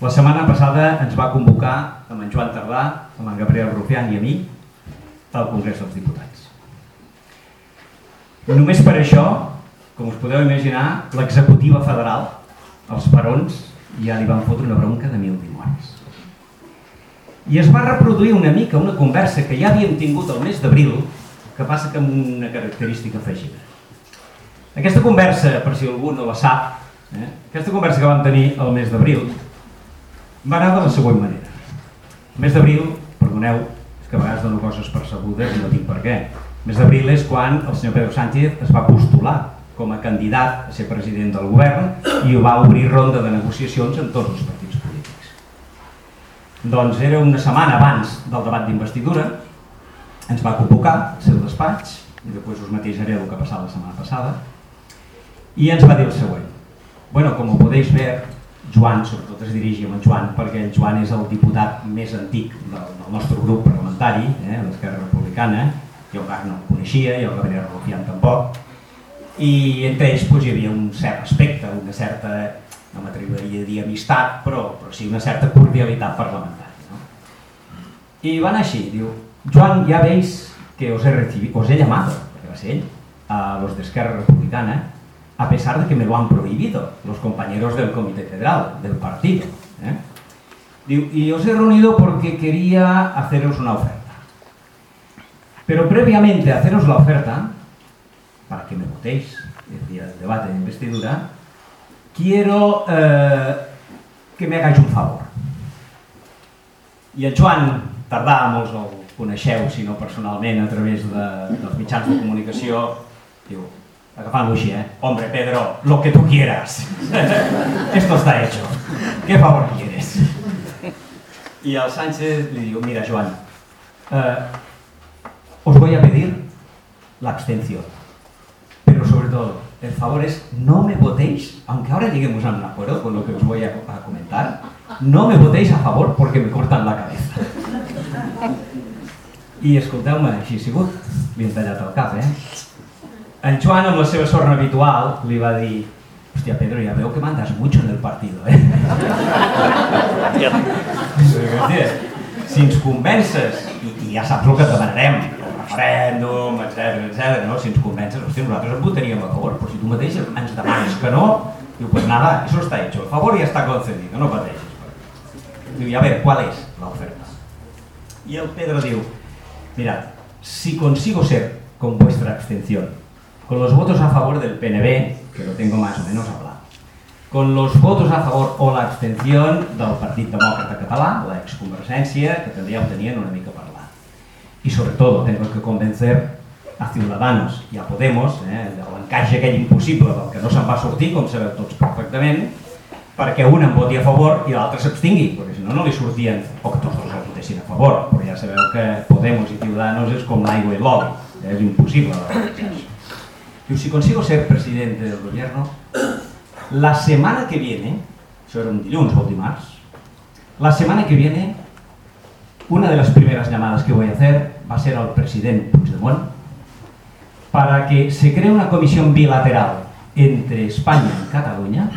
la setmana passada ens va convocar amb en Joan Tardà, amb en Gabriel Rufián i a mi al Congrés dels Diputats. Només per això, com us podeu imaginar, l'executiva federal, els barons, ja li van fotre una bronca de mil dimonis. I es va reproduir una mica una conversa que ja havíem tingut el mes d'abril, que passa que amb una característica afegida. Aquesta conversa, per si algú no la sap, eh, aquesta conversa que vam tenir el mes d'abril va anar de la següent manera. El mes d'abril, perdoneu, és que a vegades dono coses percebudes i no tinc per què. El mes d'abril és quan el senyor Pedro Sánchez es va postular com a candidat a ser president del govern i va obrir ronda de negociacions amb tots els partits doncs era una setmana abans del debat d'investidura, ens va convocar al seu despatx, i després us mateixaré el que ha passat la setmana passada, i ens va dir el següent. Bueno, com ho podeu ver, Joan, sobretot es dirigia amb en Joan, perquè el Joan és el diputat més antic del, del nostre grup parlamentari, eh, l'Esquerra Republicana, jo encara no el coneixia, i el Gabriel Rufián tampoc, i entre ells doncs, hi havia un cert respecte, una certa no m'atreviria a dir amistat, però, però sí una certa cordialitat parlamentària. ¿no? I van així, diu, Joan, ja veis que os he, recibido, os he llamado, perquè va ser ell, a los de Esquerra Republicana, a pesar de que me lo han prohibido los compañeros del Comité Federal, del partido. ¿eh? Y os he reunido porque quería haceros una oferta. Pero previamente a haceros la oferta, para que me votéis el día del debate de investidura, quiero eh, que me hagáis un favor. I en Joan Tardà, molts el coneixeu, si no a través de, dels mitjans de comunicació, diu, agafant-lo així, eh? Hombre, Pedro, lo que tú quieras. Esto está hecho. ¿Qué favor quieres? Y al Sánchez le digo, mira, Joan, eh, os voy a pedir la abstención. Pero sobre todo, el favor es no me votéis, aunque ahora lleguemos a un acuerdo con lo que os voy a, a comentar, no me votéis a favor porque me cortan la cabeza. I escolteu-me, així ha sigut, li hem tallat el cap, eh? En Joan, amb la seva sorna habitual, li va dir Hòstia, Pedro, ja veu que mandas mucho en el partido, eh? si ens convences, i, i ja saps el que demanarem, referèndum, etc etc. no? si ens convences, hosti, nosaltres en votaríem a favor, però si tu mateix ens demanes que no, diu, pues nada, eso está hecho, el favor ya está concedido, no pateixis. Diu, y a ver, ¿cuál es la oferta? Y el Pedro diu, mirad, si consigo ser con vuestra abstención, con los votos a favor del PNB, que lo tengo más o menos hablado, con los votos a favor o la abstención del Partit Demòcrata Català, la exconvergència, que també ja ho tenien una mica parlat. Y sobre todo tengo que convencer a Ciudadanos i a Podemos, eh, de l'encaix aquell impossible del que no se'n va sortir, com sabeu tots perfectament, perquè un en voti a favor i l'altre s'abstingui, perquè si no, no li sortien, o que tots dos el votessin a favor, però ja sabeu que Podemos i Ciudadanos és com l'aigua i l'oli, eh, és impossible. Diu, si consigo ser presidente del gobierno, la semana que viene, això era un dilluns o dimarts, la semana que viene Una de las primeras llamadas que voy a hacer va a ser al presidente Puigdemont para que se cree una comisión bilateral entre España y Cataluña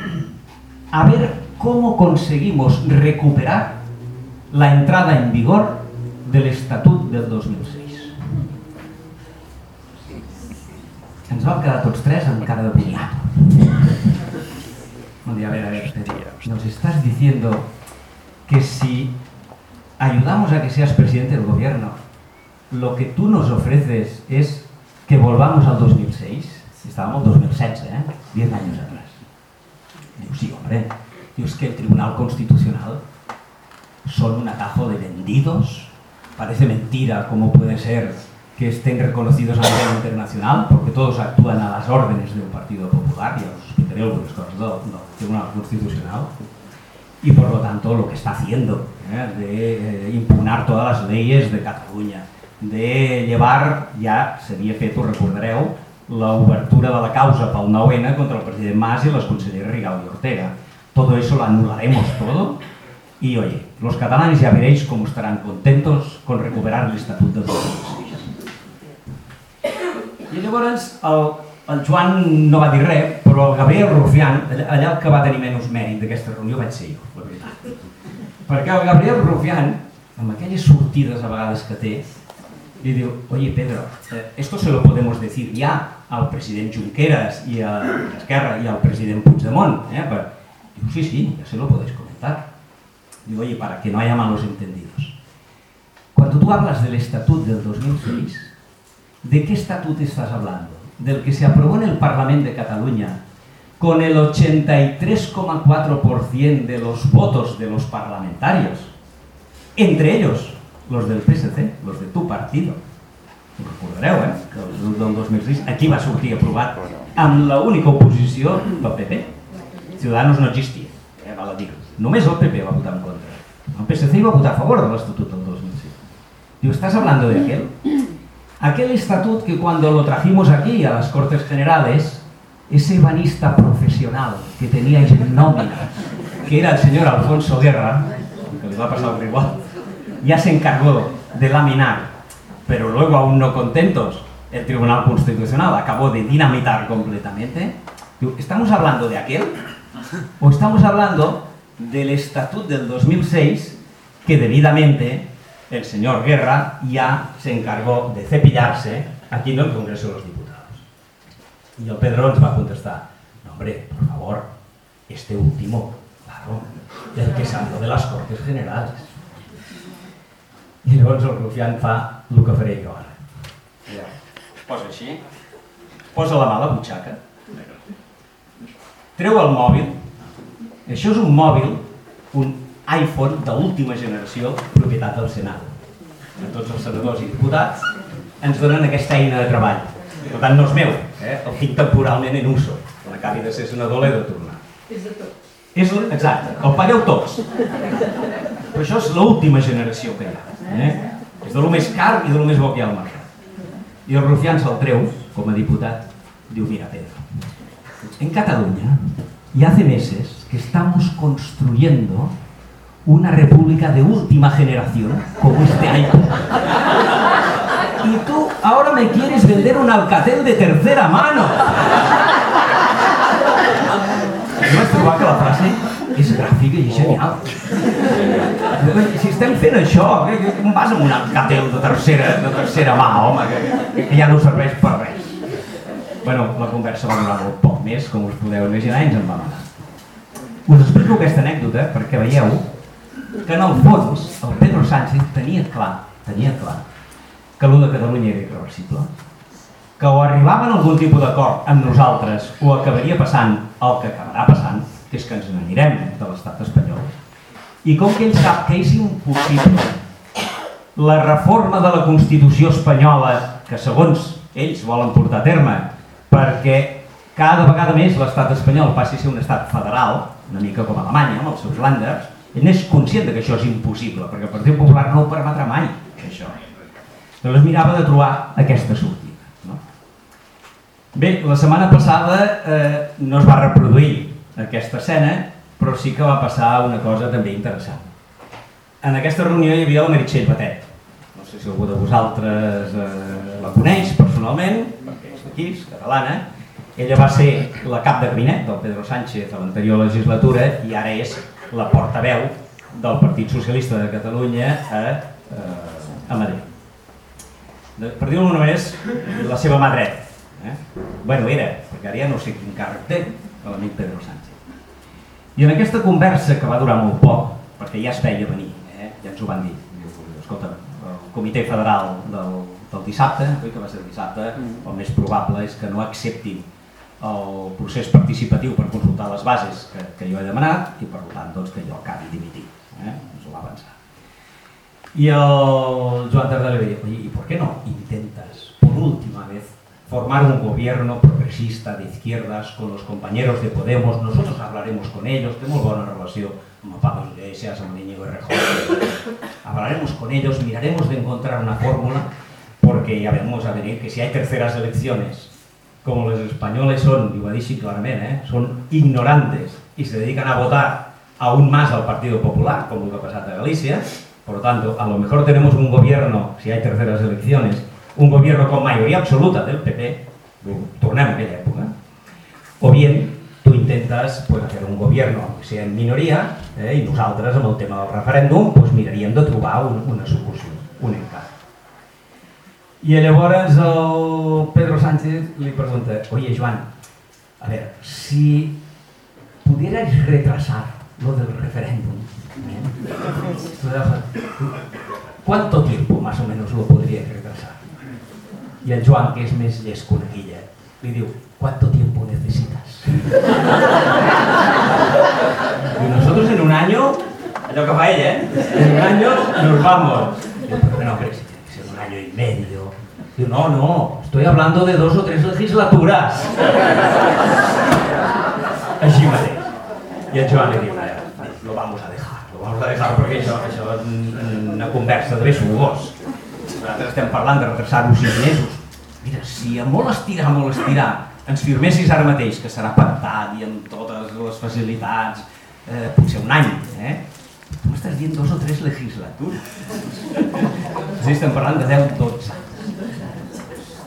a ver cómo conseguimos recuperar la entrada en vigor del Estatut del 2006. Ens vam quedar tots tres amb cara de punyat. Vam dir, a ver, a ver, nos estás diciendo que si ayudamos a que seas presidente del gobierno, lo que tú nos ofreces es que volvamos al 2006. Estábamos en el 2016, ¿eh? 10 años atrás. Digo, sí, hombre. Digo, es que el Tribunal Constitucional son un atajo de vendidos. Parece mentira cómo puede ser que estén reconocidos a nivel internacional, porque todos actúan a las órdenes del Partido Popular, ya os explicaré algunas cosas del, del Tribunal Constitucional, y por lo tanto lo que está haciendo, ¿eh? de eh, impugnar todas las leyes de Cataluña, de llevar, ja s'havia fet, ho recordareu, l'obertura de la causa pel 9-N contra el president Mas y los consejeros Rigal y Ortega. Todo eso lo anularemos todo y oye, los catalanes ya veréis cómo estarán contentos con recuperar el estatut del 2006. I llavors el, el Joan no va dir res, però el Gabriel Rufián, allà, allà el que va tenir menys mèrit d'aquesta reunió vaig ser jo, la veritat. Perquè el Gabriel Rufián, amb aquelles sortides a vegades que té, li diu, oye Pedro, eh, esto se lo podemos decir ya al president Junqueras y a Esquerra y al president Puigdemont. Eh? Pero, diu, sí, sí, ya se lo podéis comentar. Digo, oye, para que no haya malos entendidos. Cuando tú hablas del estatut del 2006, ¿de qué estatut estás hablando? Del que se aprobó en el Parlamento de Cataluña con el 83,4% de los votos de los parlamentarios, entre ellos los del PSC, los de tu partido. Ho recordareu, eh? Que el del 2006 aquí va sortir aprovat amb l'única oposició del PP. Ciudadanos no existia, eh? val a dir -ho. Només el PP va votar en contra. El PSC va votar a favor de l'Estatut del 2006. Diu, ¿estás hablando de aquel? Aquel estatut que cuando lo trajimos aquí a las Cortes Generales, ese banista profesional que teníais en nómina, que era el señor Alfonso Guerra, que le va a pasar igual, ya se encargó de laminar, pero luego aún no contentos, el Tribunal Constitucional acabó de dinamitar completamente. ¿Estamos hablando de aquel? ¿O estamos hablando del Estatut del 2006 que debidamente el señor Guerra ya se encargó de cepillarse aquí en el Congreso de los Diputados? Y el Pedro nos va a contestar, no hombre, por favor, este último, claro, el que salió de las Cortes Generales. I llavors el Rufián fa el que faré jo ara. Es posa així, posa la mà a la butxaca, treu el mòbil, això és un mòbil, un iPhone d'última generació, propietat del Senat. A tots els senadors i diputats ens donen aquesta eina de treball. Per tant, no és meu, eh? el tinc temporalment en uso. Quan acabi de ser senador l'he de tornar. És de tot. És, exacte, el pagueu tots. Però això és l'última generació que hi ha. Eh? És de lo més car i de lo més bo que hi ha al mercat. I el Rufián se'l treu, com a diputat, diu, mira Pedro, en Cataluña y hace meses que estamos construyendo una república de última generación, como este iPhone. Y tú ahora me quieres vender un Alcatel de tercera mano. No has trobat que la frase és gràfica i genial. Si estem fent això, que, com vas amb un Alcatel de tercera, de tercera mà, home, que, que ja no serveix per res. Bueno, la conversa va durar molt poc més, com us podeu imaginar, i ens en vam anar. Us explico aquesta anècdota perquè veieu que en el fons el Pedro Sánchez tenia clar, tenia clar, que l'1 de Catalunya era irreversible, que o arribaven a algun tipus d'acord amb nosaltres o acabaria passant el que acabarà passant, que és que ens n'anirem de l'estat espanyol. I com que ell sap que és impossible la reforma de la Constitució espanyola que segons ells volen portar a terme perquè cada vegada més l'estat espanyol passi a ser un estat federal, una mica com Alemanya, amb els seus landers, ell és conscient que això és impossible, perquè el Partit Popular no ho permetrà mai, això. Llavors mirava de trobar aquesta sortida. No? Bé, la setmana passada eh, no es va reproduir aquesta escena, però sí que va passar una cosa també interessant. En aquesta reunió hi havia la Meritxell Batet. No sé si algú de vosaltres eh, la coneix personalment, perquè és d'aquí, és catalana. Ella va ser la cap de gabinet del Pedro Sánchez a l'anterior legislatura i ara és la portaveu del Partit Socialista de Catalunya a, eh, a Madrid. Per dir-ho d'alguna manera, la seva mà dreta. Eh? Bueno, era, perquè ara ja no sé quin càrrec té l'amic Pedro Sánchez. I en aquesta conversa, que va durar molt poc, perquè ja es veia venir, eh? ja ens ho van dir, escolta, el comitè federal del, del dissabte, oi que va ser el dissabte, el més probable és que no acceptin el procés participatiu per consultar les bases que, que jo he demanat i per tant doncs, que jo acabi dimitir. Eh? Us ho va avançar. Y el Joan Tardà le dijo, ¿y por qué no intentas por última vez formar un gobierno progresista de izquierdas con los compañeros de Podemos? Nosotros hablaremos con ellos, tenemos buena relación con Pablo Iglesias, con Íñigo Errejón. Hablaremos con ellos, miraremos de encontrar una fórmula, porque ya vemos a venir que si hay terceras elecciones, como los españoles son, y ¿eh? son ignorantes y se dedican a votar aún más al Partido Popular, como lo que ha pasado en Galicia, Por lo tanto, a lo mejor tenemos un gobierno, si hay terceras elecciones, un gobierno con mayoría absoluta del PP, tornem a aquella època, o bien tu intentes pues, hacer un gobierno que sea en minoria eh, i nosaltres el tema del referèndum pues, miraríem de trobar un, una solució, un encara. I llavors el Pedro Sánchez li pregunta, oye Joan, a ver, si pudieras retrasar lo del referéndum, ¿Cuánto tiempo más o menos lo podría retrasar? Y el Joan, que es més llest que una guilla, li diu, ¿cuánto tiempo necesitas? y nosotros en un año, allò que fa ella, ¿eh? en un año nos vamos. Diu, pero no, pero si tiene que ser un año y medio. Diu, no, no, estoy hablando de dos o tres legislaturas. Així mateix. I el Joan li diu, lo vamos a dejar vamos a deixar perquè això, això és una conversa de besugós. Nosaltres estem parlant de retrasar-ho sis mesos. Mira, si a molt estirar, molt estirar, ens firmessis ara mateix, que serà pactat i amb totes les facilitats, eh, potser un any, eh? Tu m'estàs dient dos o tres legislatures. Sí, estem parlant de 10-12 anys.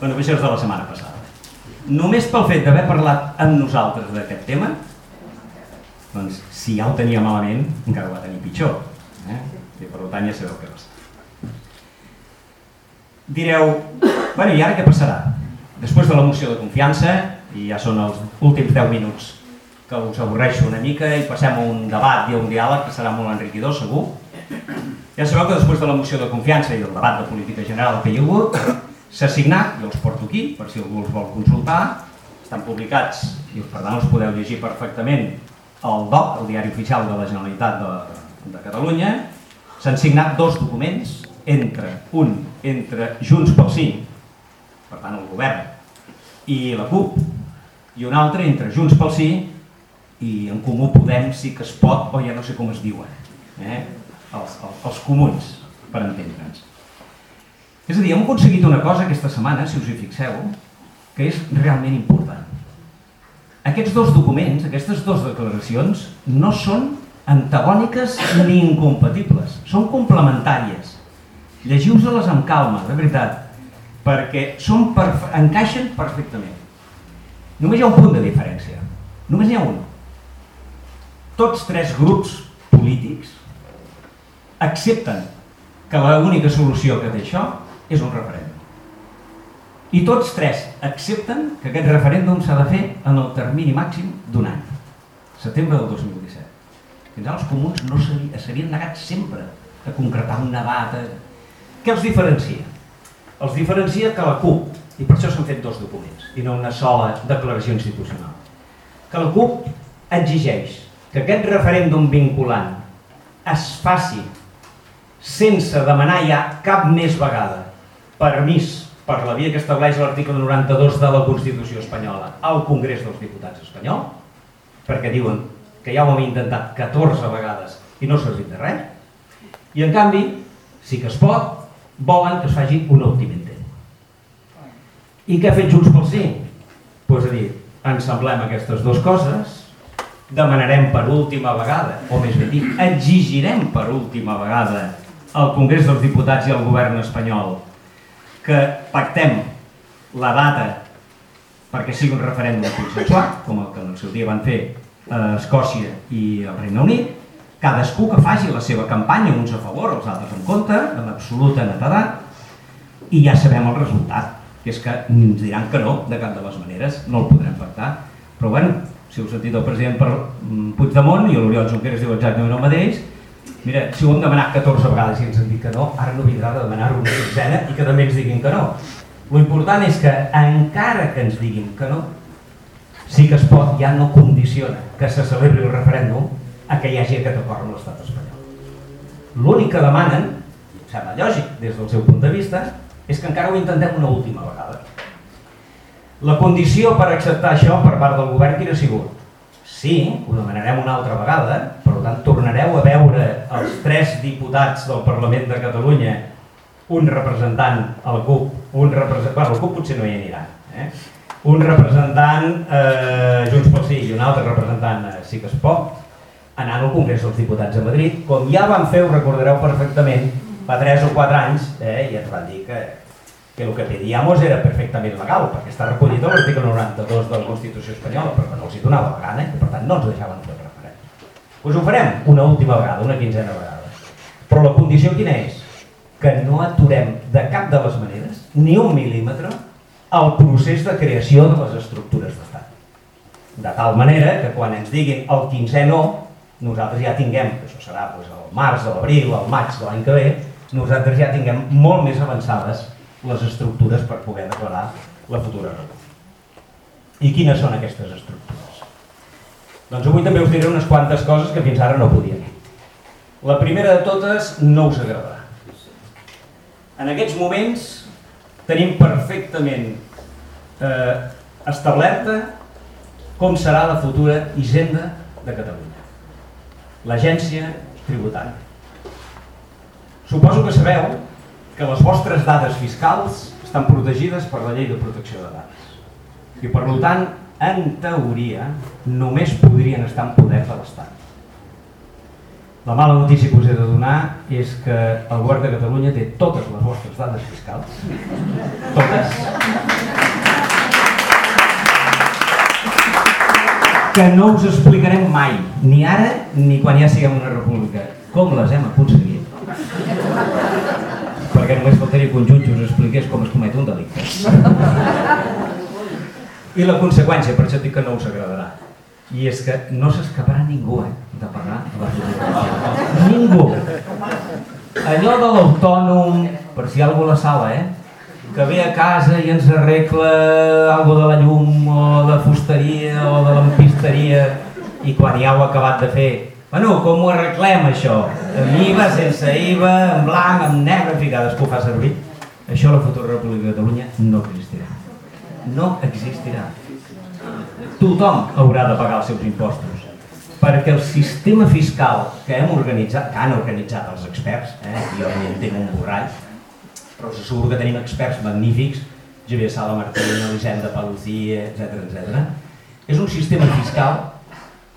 Bueno, això és de la setmana passada. Només pel fet d'haver parlat amb nosaltres d'aquest tema, doncs si ja ho tenia malament, encara ho va tenir pitjor. Eh? I per tant ja sabeu què passa. Direu, bueno, i ara què passarà? Després de la moció de confiança, i ja són els últims 10 minuts que us avorreixo una mica i passem a un debat i a un diàleg que serà molt enriquidor, segur. Ja sabeu que després de la moció de confiança i el debat de política general que hi ha hagut, s'ha signat, i els porto aquí, per si algú els vol consultar, estan publicats i per tant els podeu llegir perfectament el DOC, el Diari Oficial de la Generalitat de, de Catalunya, s'han signat dos documents, entre un entre Junts pel Sí, per tant el govern, i la CUP, i un altre entre Junts pel Sí i en Comú Podem sí que es pot, o ja no sé com es diuen, eh? els, els, els comuns, per entendre'ns. És a dir, hem aconseguit una cosa aquesta setmana, si us hi fixeu, que és realment important. Aquests dos documents, aquestes dues declaracions, no són antagòniques ni incompatibles, són complementàries. Llegiu-se-les amb calma, de veritat, perquè són perfe encaixen perfectament. Només hi ha un punt de diferència, només n'hi ha un. Tots tres grups polítics accepten que l'única solució que té això és un referèndum. I tots tres accepten que aquest referèndum s'ha de fer en el termini màxim d'un any, setembre del 2017. Fins ara els comuns no s'havien negat sempre a concretar una data. Què els diferencia? Els diferencia que la CUP, i per això s'han fet dos documents, i no una sola declaració institucional, que la CUP exigeix que aquest referèndum vinculant es faci sense demanar ja cap més vegada permís per la via que estableix l'article 92 de la Constitució espanyola al Congrés dels Diputats espanyol, perquè diuen que ja ho hem intentat 14 vegades i no dit de res, i en canvi, sí que es pot, volen que es faci un últim intent. I què ha fet Junts pel Sí? Pues a dir, ensemblem aquestes dues coses, demanarem per última vegada, o més ben dit, exigirem per última vegada al Congrés dels Diputats i al govern espanyol que pactem la data perquè sigui un referèndum consensuat, com el que en el seu dia van fer a Escòcia i el Regne Unit, cadascú que faci la seva campanya, uns a favor, els altres en contra, amb absoluta netedat, i ja sabem el resultat, que és que ens diran que no, de cap de les maneres, no el podrem pactar. Però bueno, si heu sentit el president per Puigdemont i l'Oriol Junqueras diu exactament el mateix, Mira, si ho hem demanat 14 vegades i ens han dit que no, ara no vindrà de demanar-ho una quinzena i que també ens diguin que no. Lo important és que encara que ens diguin que no, sí que es pot ja no condiciona que se celebri el referèndum a que hi hagi aquest acord amb l'estat espanyol. L'únic que demanen, sembla lògic des del seu punt de vista, és que encara ho intentem una última vegada. La condició per acceptar això per part del govern quina ha sigut? Sí, ho demanarem una altra vegada, tant tornareu a veure els tres diputats del Parlament de Catalunya, un representant al CUP, un representant, bueno, CUP potser no hi anirà, eh? un representant eh, Junts pel Sí i un altre representant eh, Sí que es pot, anant al Congrés dels Diputats a Madrid, com ja van fer, ho recordareu perfectament, fa 3 o 4 anys, eh, i ens van dir que, que el que pedíamos era perfectament legal, perquè està recollit a l'article 92 de la Constitució espanyola, però que no els hi donava la gana, i per tant no ens deixaven fer Doncs ho farem una última vegada, una quinzena vegada. Però la condició quina és? Que no aturem de cap de les maneres, ni un mil·límetre, el procés de creació de les estructures d'estat. De tal manera que quan ens diguin el 15è no, nosaltres ja tinguem, això serà doncs, el març, l'abril, el maig de l'any que ve, nosaltres ja tinguem molt més avançades les estructures per poder declarar la futura república. I quines són aquestes estructures? Doncs avui també us diré unes quantes coses que fins ara no podia dir. La primera de totes no us agradarà. En aquests moments tenim perfectament eh, establerta com serà la futura hisenda de Catalunya. L'agència tributària. Suposo que sabeu que les vostres dades fiscals estan protegides per la llei de protecció de dades. I per tant, en teoria, només podrien estar en poder de l'Estat. La mala notícia que us he de donar és que el govern de Catalunya té totes les vostres dades fiscals, totes, que no us explicarem mai, ni ara ni quan ja siguem una república, com les hem aconseguit. Perquè només faltaria que un jutge us expliqués com es comet un delicte. I la conseqüència, per això dic que no us agradarà, i és que no s'escaparà ningú eh, de pagar la jubilació. Ningú. Allò de l'autònom, per si hi ha algú a la sala, eh? que ve a casa i ens arregla algo de la llum o de fusteria o de lampisteria i quan ja ho ha acabat de fer Bueno, com ho arreglem això? Amb IVA, sense IVA, en blanc, en negre, en fi, cadascú fa servir. Això la futura República de Catalunya no existirà. No existirà tothom haurà de pagar els seus impostos perquè el sistema fiscal que hem organitzat, que han organitzat els experts, eh, jo ni entenc un borrall, però us asseguro que tenim experts magnífics, Javier Sala Martín, Elisenda Palucia, etc etc. és un sistema fiscal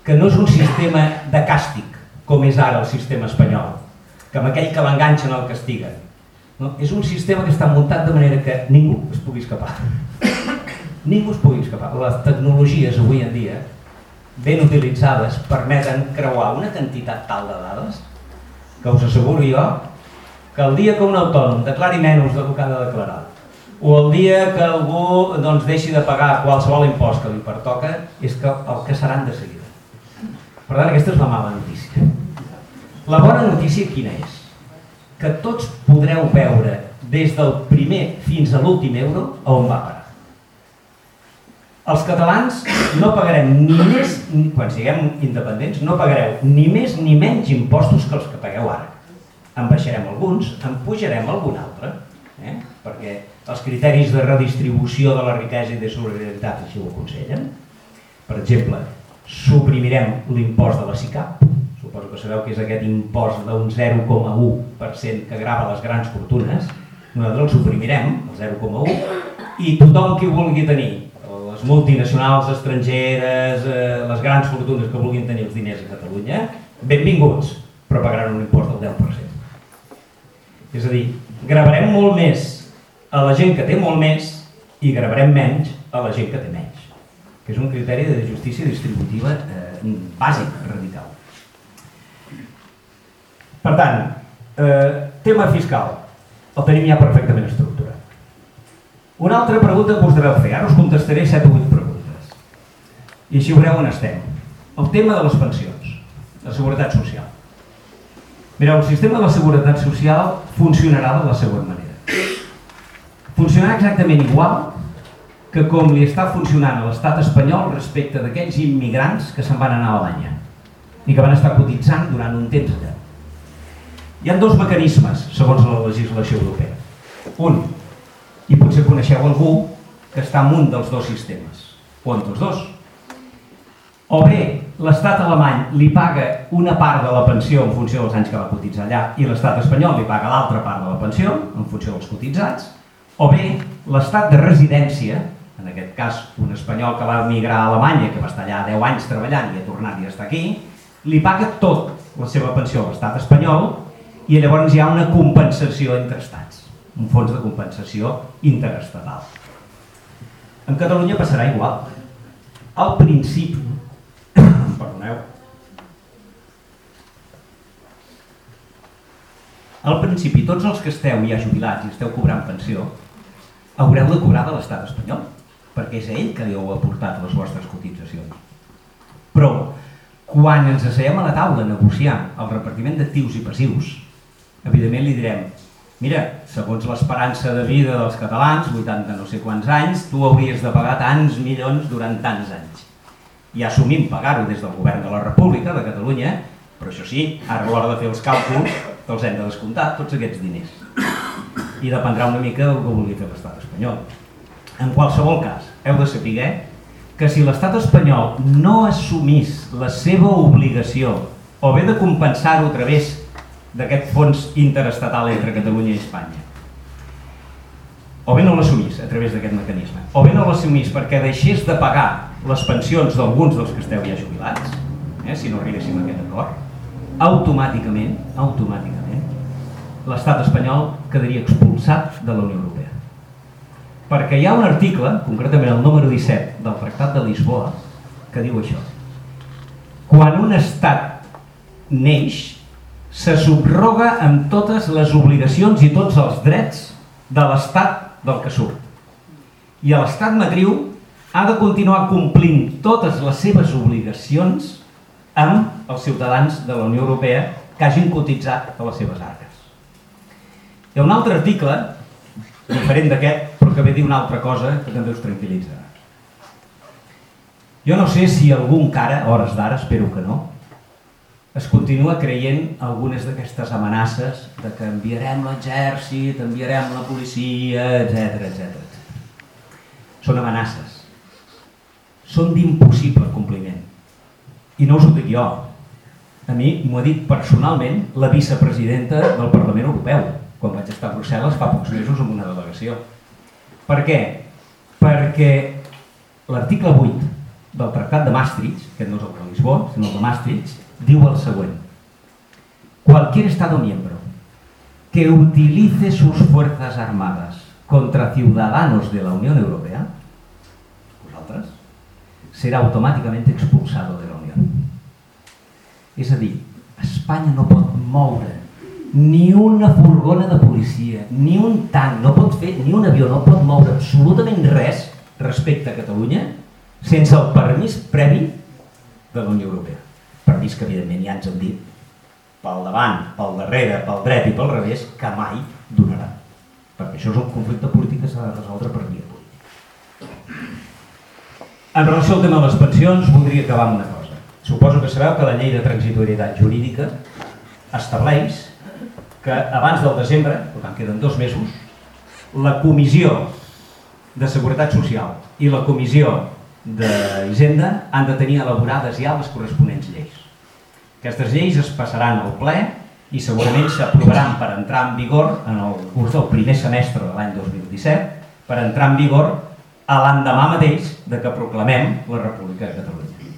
que no és un sistema de càstig, com és ara el sistema espanyol, que amb aquell que l'enganxen el castiguen. No? És un sistema que està muntat de manera que ningú es pugui escapar ningú es pugui escapar. Les tecnologies avui en dia, ben utilitzades, permeten creuar una quantitat tal de dades que us asseguro jo que el dia que un autònom declari menys del que ha de declarar o el dia que algú doncs, deixi de pagar qualsevol impost que li pertoca és que el que seran de seguida. Per tant, aquesta és la mala notícia. La bona notícia quina és? Que tots podreu veure des del primer fins a l'últim euro on va parar els catalans no pagarem ni més, quan siguem independents, no pagareu ni més ni menys impostos que els que pagueu ara. En baixarem alguns, en pujarem algun altre, eh? perquè els criteris de redistribució de la riquesa i de solidaritat així ho aconsellen. Per exemple, suprimirem l'impost de la SICAP, suposo que sabeu que és aquest impost d'un 0,1% que grava les grans fortunes, nosaltres el suprimirem, el 0,1, i tothom qui vulgui tenir les multinacionals estrangeres, eh, les grans fortunes que vulguin tenir els diners a Catalunya, benvinguts, però pagaran un impost del 10%. És a dir, gravarem molt més a la gent que té molt més i gravarem menys a la gent que té menys, que és un criteri de justícia distributiva eh, bàsic, radical. Per tant, eh, tema fiscal, el tenim ja perfectament estructurat una altra pregunta que us deveu fer, ara us contestaré 7 o 8 preguntes. I així veureu on estem. El tema de les pensions, la seguretat social. Mireu, el sistema de la seguretat social funcionarà de la següent manera. Funcionarà exactament igual que com li està funcionant a l'estat espanyol respecte d'aquells immigrants que se'n van anar a Alemanya i que van estar cotitzant durant un temps allà. Hi ha dos mecanismes, segons la legislació europea. Un, i potser coneixeu algú que està en un dels dos sistemes, o en tots dos. O bé, l'estat alemany li paga una part de la pensió en funció dels anys que va cotitzar allà i l'estat espanyol li paga l'altra part de la pensió en funció dels cotitzats, o bé, l'estat de residència, en aquest cas un espanyol que va emigrar a Alemanya, que va estar allà 10 anys treballant i ha tornat i està aquí, li paga tot la seva pensió a l'estat espanyol i llavors hi ha una compensació entre estats, un fons de compensació interestatal. En Catalunya passarà igual. Al principi, perdoneu, al principi tots els que esteu ja jubilats i esteu cobrant pensió haureu de cobrar de l'estat espanyol perquè és ell que li heu aportat les vostres cotitzacions. Però quan ens asseiem a la taula negociar el repartiment d'actius i passius, evidentment li direm mira, segons l'esperança de vida dels catalans, 80 no sé quants anys, tu hauries de pagar tants milions durant tants anys. I assumim pagar-ho des del govern de la República de Catalunya, però això sí, ara a l'hora de fer els càlculs te'ls hem de descomptar tots aquests diners. I dependrà una mica del que vulgui fer l'estat espanyol. En qualsevol cas, heu de saber que si l'estat espanyol no assumís la seva obligació o bé de compensar-ho a través d'aquest fons interestatal entre Catalunya i Espanya, o bé no l'assumís a través d'aquest mecanisme, o bé no l'assumís perquè deixés de pagar les pensions d'alguns dels que esteu ja jubilats, eh, si no arribéssim a aquest acord, automàticament, automàticament, l'estat espanyol quedaria expulsat de la Unió Europea perquè hi ha un article, concretament el número 17 del Tractat de Lisboa, que diu això. Quan un estat neix, se subroga amb totes les obligacions i tots els drets de l'estat del que surt. I l'estat matriu ha de continuar complint totes les seves obligacions amb els ciutadans de la Unió Europea que hagin cotitzat a les seves arques. Hi ha un altre article, diferent d'aquest, però que ve dir una altra cosa que també us tranquil·litza. Jo no sé si algú encara, hores d'ara, espero que no, es continua creient algunes d'aquestes amenaces de que enviarem l'exèrcit, enviarem la policia, etc etc. Són amenaces. Són d'impossible compliment. I no us ho dic jo. A mi m'ho ha dit personalment la vicepresidenta del Parlament Europeu, quan vaig estar a Brussel·les fa pocs mesos amb una delegació. Per què? Perquè l'article 8 del Tractat de Maastricht, que no és el de Lisboa, sinó el de Maastricht, diu el següent. Cualquier Estado miembro que utilice sus fuerzas armadas contra ciudadanos de la Unión Europea, vosaltres, serà automàticament expulsado de la Unió. És a dir, Espanya no pot moure ni una furgona de policia, ni un tanc, no pot fer, ni un avió, no pot moure absolutament res respecte a Catalunya sense el permís previ de la Unió Europea. Permís que evidentment ja ens han dit pel davant, pel darrere, pel dret i pel revés, que mai donarà. Perquè això és un conflicte polític que s'ha de resoldre per via política. En relació al tema de les pensions, voldria acabar amb una cosa. Suposo que sabeu que la llei de transitorietat jurídica estableix que abans del desembre, per tant queden dos mesos, la Comissió de Seguretat Social i la Comissió d'Hisenda han de tenir elaborades ja les corresponents lleis. Aquestes lleis es passaran al ple i segurament s'aprovaran per entrar en vigor en el curs del primer semestre de l'any 2017 per entrar en vigor a l'endemà mateix de que proclamem la República de Catalunya.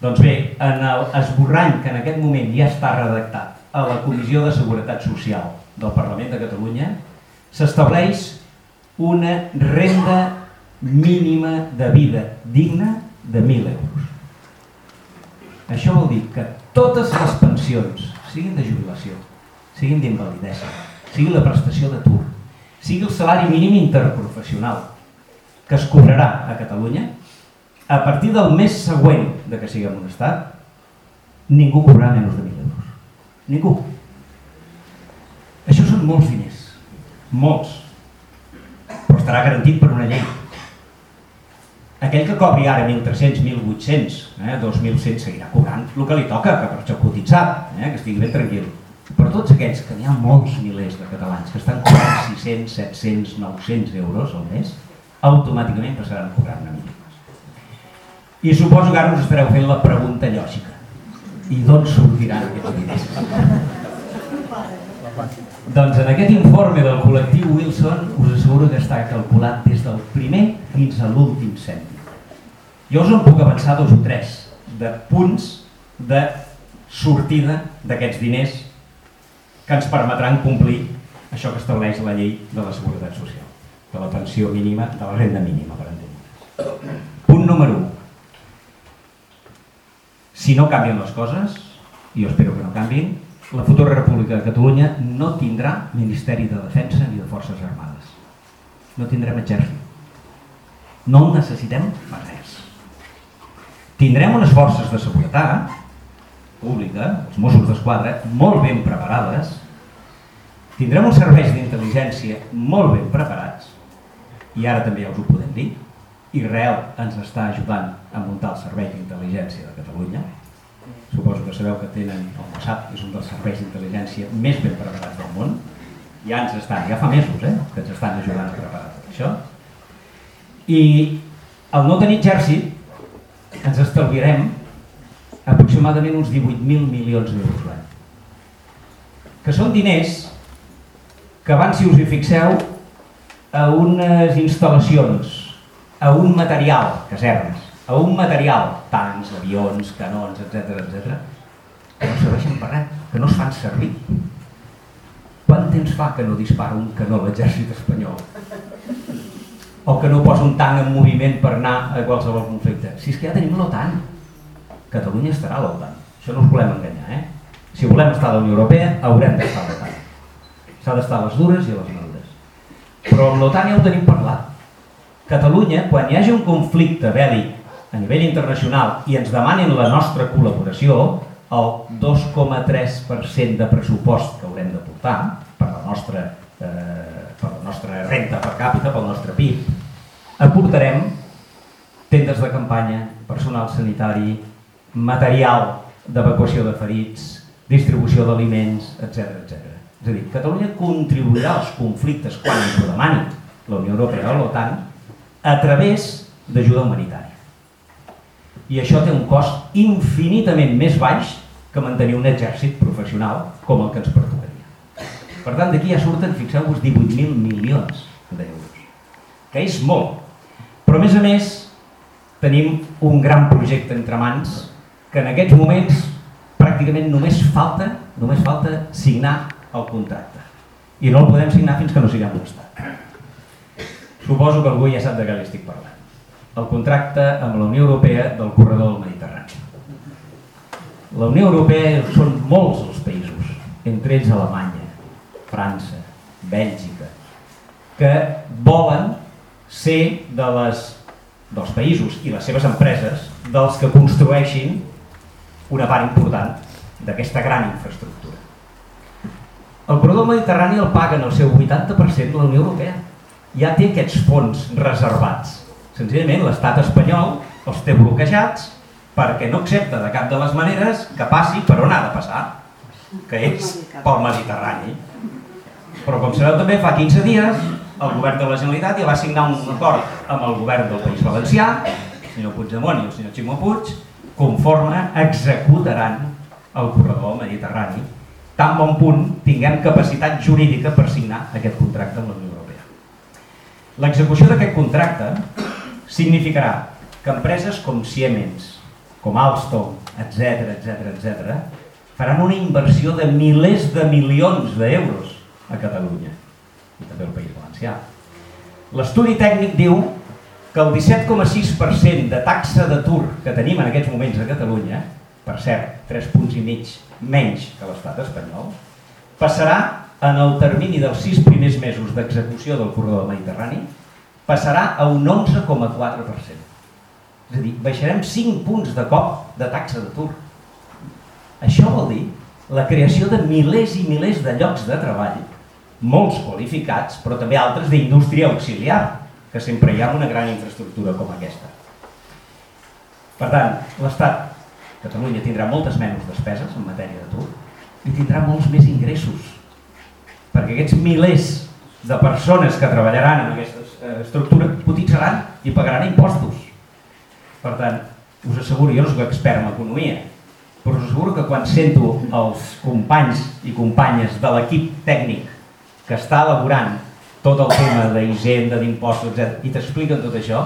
Doncs bé, en l'esborrany que en aquest moment ja està redactat a la Comissió de Seguretat Social del Parlament de Catalunya s'estableix una renda mínima de vida digna de 1.000 euros. Això vol dir que totes les pensions, siguin de jubilació, siguin d'invalidesa, sigui la prestació d'atur, sigui el salari mínim interprofessional que es cobrarà a Catalunya, a partir del mes següent de que siguem un estat, ningú cobrarà menys de 1.000 Ningú. Això són molts diners. Molts. Però estarà garantit per una llei. Aquell que cobri ara 1.300, 1.800, eh, 2.100 seguirà cobrant el que li toca, que per això cotitzat, eh, que estigui ben tranquil. Però tots aquells, que n'hi ha molts milers de catalans que estan cobrant 600, 700, 900 euros al mes, automàticament passaran a cobrar una mínimes. I suposo que ara us estareu fent la pregunta lògica. I d'on sortiran aquests diners? Doncs en aquest informe del col·lectiu Wilson us asseguro que està calculat des del primer fins a l'últim cèntim. Jo us en puc avançar dos o tres de punts de sortida d'aquests diners que ens permetran complir això que estableix la llei de la Seguretat Social, de la pensió mínima, de la renda mínima, per entendre's. Punt número 1. Si no canvien les coses, i jo espero que no canvin, la futura República de Catalunya no tindrà Ministeri de Defensa ni de Forces Armades. No tindrem exèrcit. No el necessitem per res. Tindrem unes forces de seguretat pública, els Mossos d'Esquadra, molt ben preparades, tindrem uns serveis d'intel·ligència molt ben preparats, i ara també ja us ho podem dir, Israel ens està ajudant a muntar el Servei d'Intel·ligència de Catalunya, suposo que sabeu que tenen el Mossad, és un dels serveis d'intel·ligència més ben preparats del món, ja ens estan, ja fa mesos eh, que ens estan ajudant a preparar tot això, i al no tenir exèrcit ens estalviarem aproximadament uns 18.000 milions d'euros l'any. Que són diners que van, si us hi fixeu, a unes instal·lacions, a un material, casernes, a un material, tancs, avions, canons, etc etc, que no serveixen per res, que no es fan servir. Quant temps fa que no dispara un canó l'exèrcit espanyol? O que no posa un tanc en moviment per anar a qualsevol conflicte? Si és que ja tenim l'OTAN. Catalunya estarà a l'OTAN. Això no us volem enganyar, eh? Si volem estar a la Unió Europea, haurem d'estar a l'OTAN. S'ha d'estar a les dures i a les maldes. Però amb l'OTAN ja ho tenim parlat. Catalunya, quan hi hagi un conflicte bèl·lic a nivell internacional i ens demanin la nostra col·laboració, el 2,3% de pressupost que haurem de portar per la nostra, eh, per la nostra renta per càpita, pel nostre PIB, aportarem tendes de campanya, personal sanitari, material d'evacuació de ferits, distribució d'aliments, etc etc. És a dir, Catalunya contribuirà als conflictes quan ens ho demani la Unió Europea o l'OTAN a través d'ajuda humanitària i això té un cost infinitament més baix que mantenir un exèrcit professional com el que ens pertocaria. Per tant, d'aquí ja surten, fixeu-vos, 18.000 milions d'euros, que és molt. Però a més a més, tenim un gran projecte entre mans que en aquests moments pràcticament només falta, només falta signar el contracte. I no el podem signar fins que no siguem l'estat. Suposo que algú ja sap de què li estic parlant el contracte amb la Unió Europea del corredor del Mediterrani. La Unió Europea són molts els països, entre ells Alemanya, França, Bèlgica, que volen ser de les, dels països i les seves empreses dels que construeixin una part important d'aquesta gran infraestructura. El corredor mediterrani el paguen el seu 80% la Unió Europea. Ja té aquests fons reservats Senzillament l'estat espanyol els té bloquejats perquè no accepta de cap de les maneres que passi per on ha de passar, que és pel Mediterrani. Però com sabeu també, fa 15 dies el govern de la Generalitat ja va signar un acord amb el govern del País Valencià, el senyor Puigdemont i el senyor Ximo Puig, conforme executaran el corredor mediterrani, tan bon punt tinguem capacitat jurídica per signar aquest contracte amb la Unió Europea. L'execució d'aquest contracte significarà que empreses com Siemens, com Alstom, etc etc etc, faran una inversió de milers de milions d'euros a Catalunya i també al País Valencià. L'estudi tècnic diu que el 17,6% de taxa d'atur que tenim en aquests moments a Catalunya, per cert, 3 punts i mig menys que l'estat espanyol, passarà en el termini dels 6 primers mesos d'execució del corredor mediterrani passarà a un 11,4%. És a dir, baixarem 5 punts de cop de taxa d'atur. Això vol dir la creació de milers i milers de llocs de treball, molts qualificats, però també altres d'indústria auxiliar, que sempre hi ha una gran infraestructura com aquesta. Per tant, l'Estat, Catalunya, tindrà moltes menys despeses en matèria d'atur i tindrà molts més ingressos. Perquè aquests milers de persones que treballaran en aquesta eh, estructura cotitzaran i pagaran impostos. Per tant, us asseguro, jo no soc expert en economia, però us asseguro que quan sento els companys i companyes de l'equip tècnic que està elaborant tot el tema d'hisenda, d'impostos, etc. i t'expliquen tot això,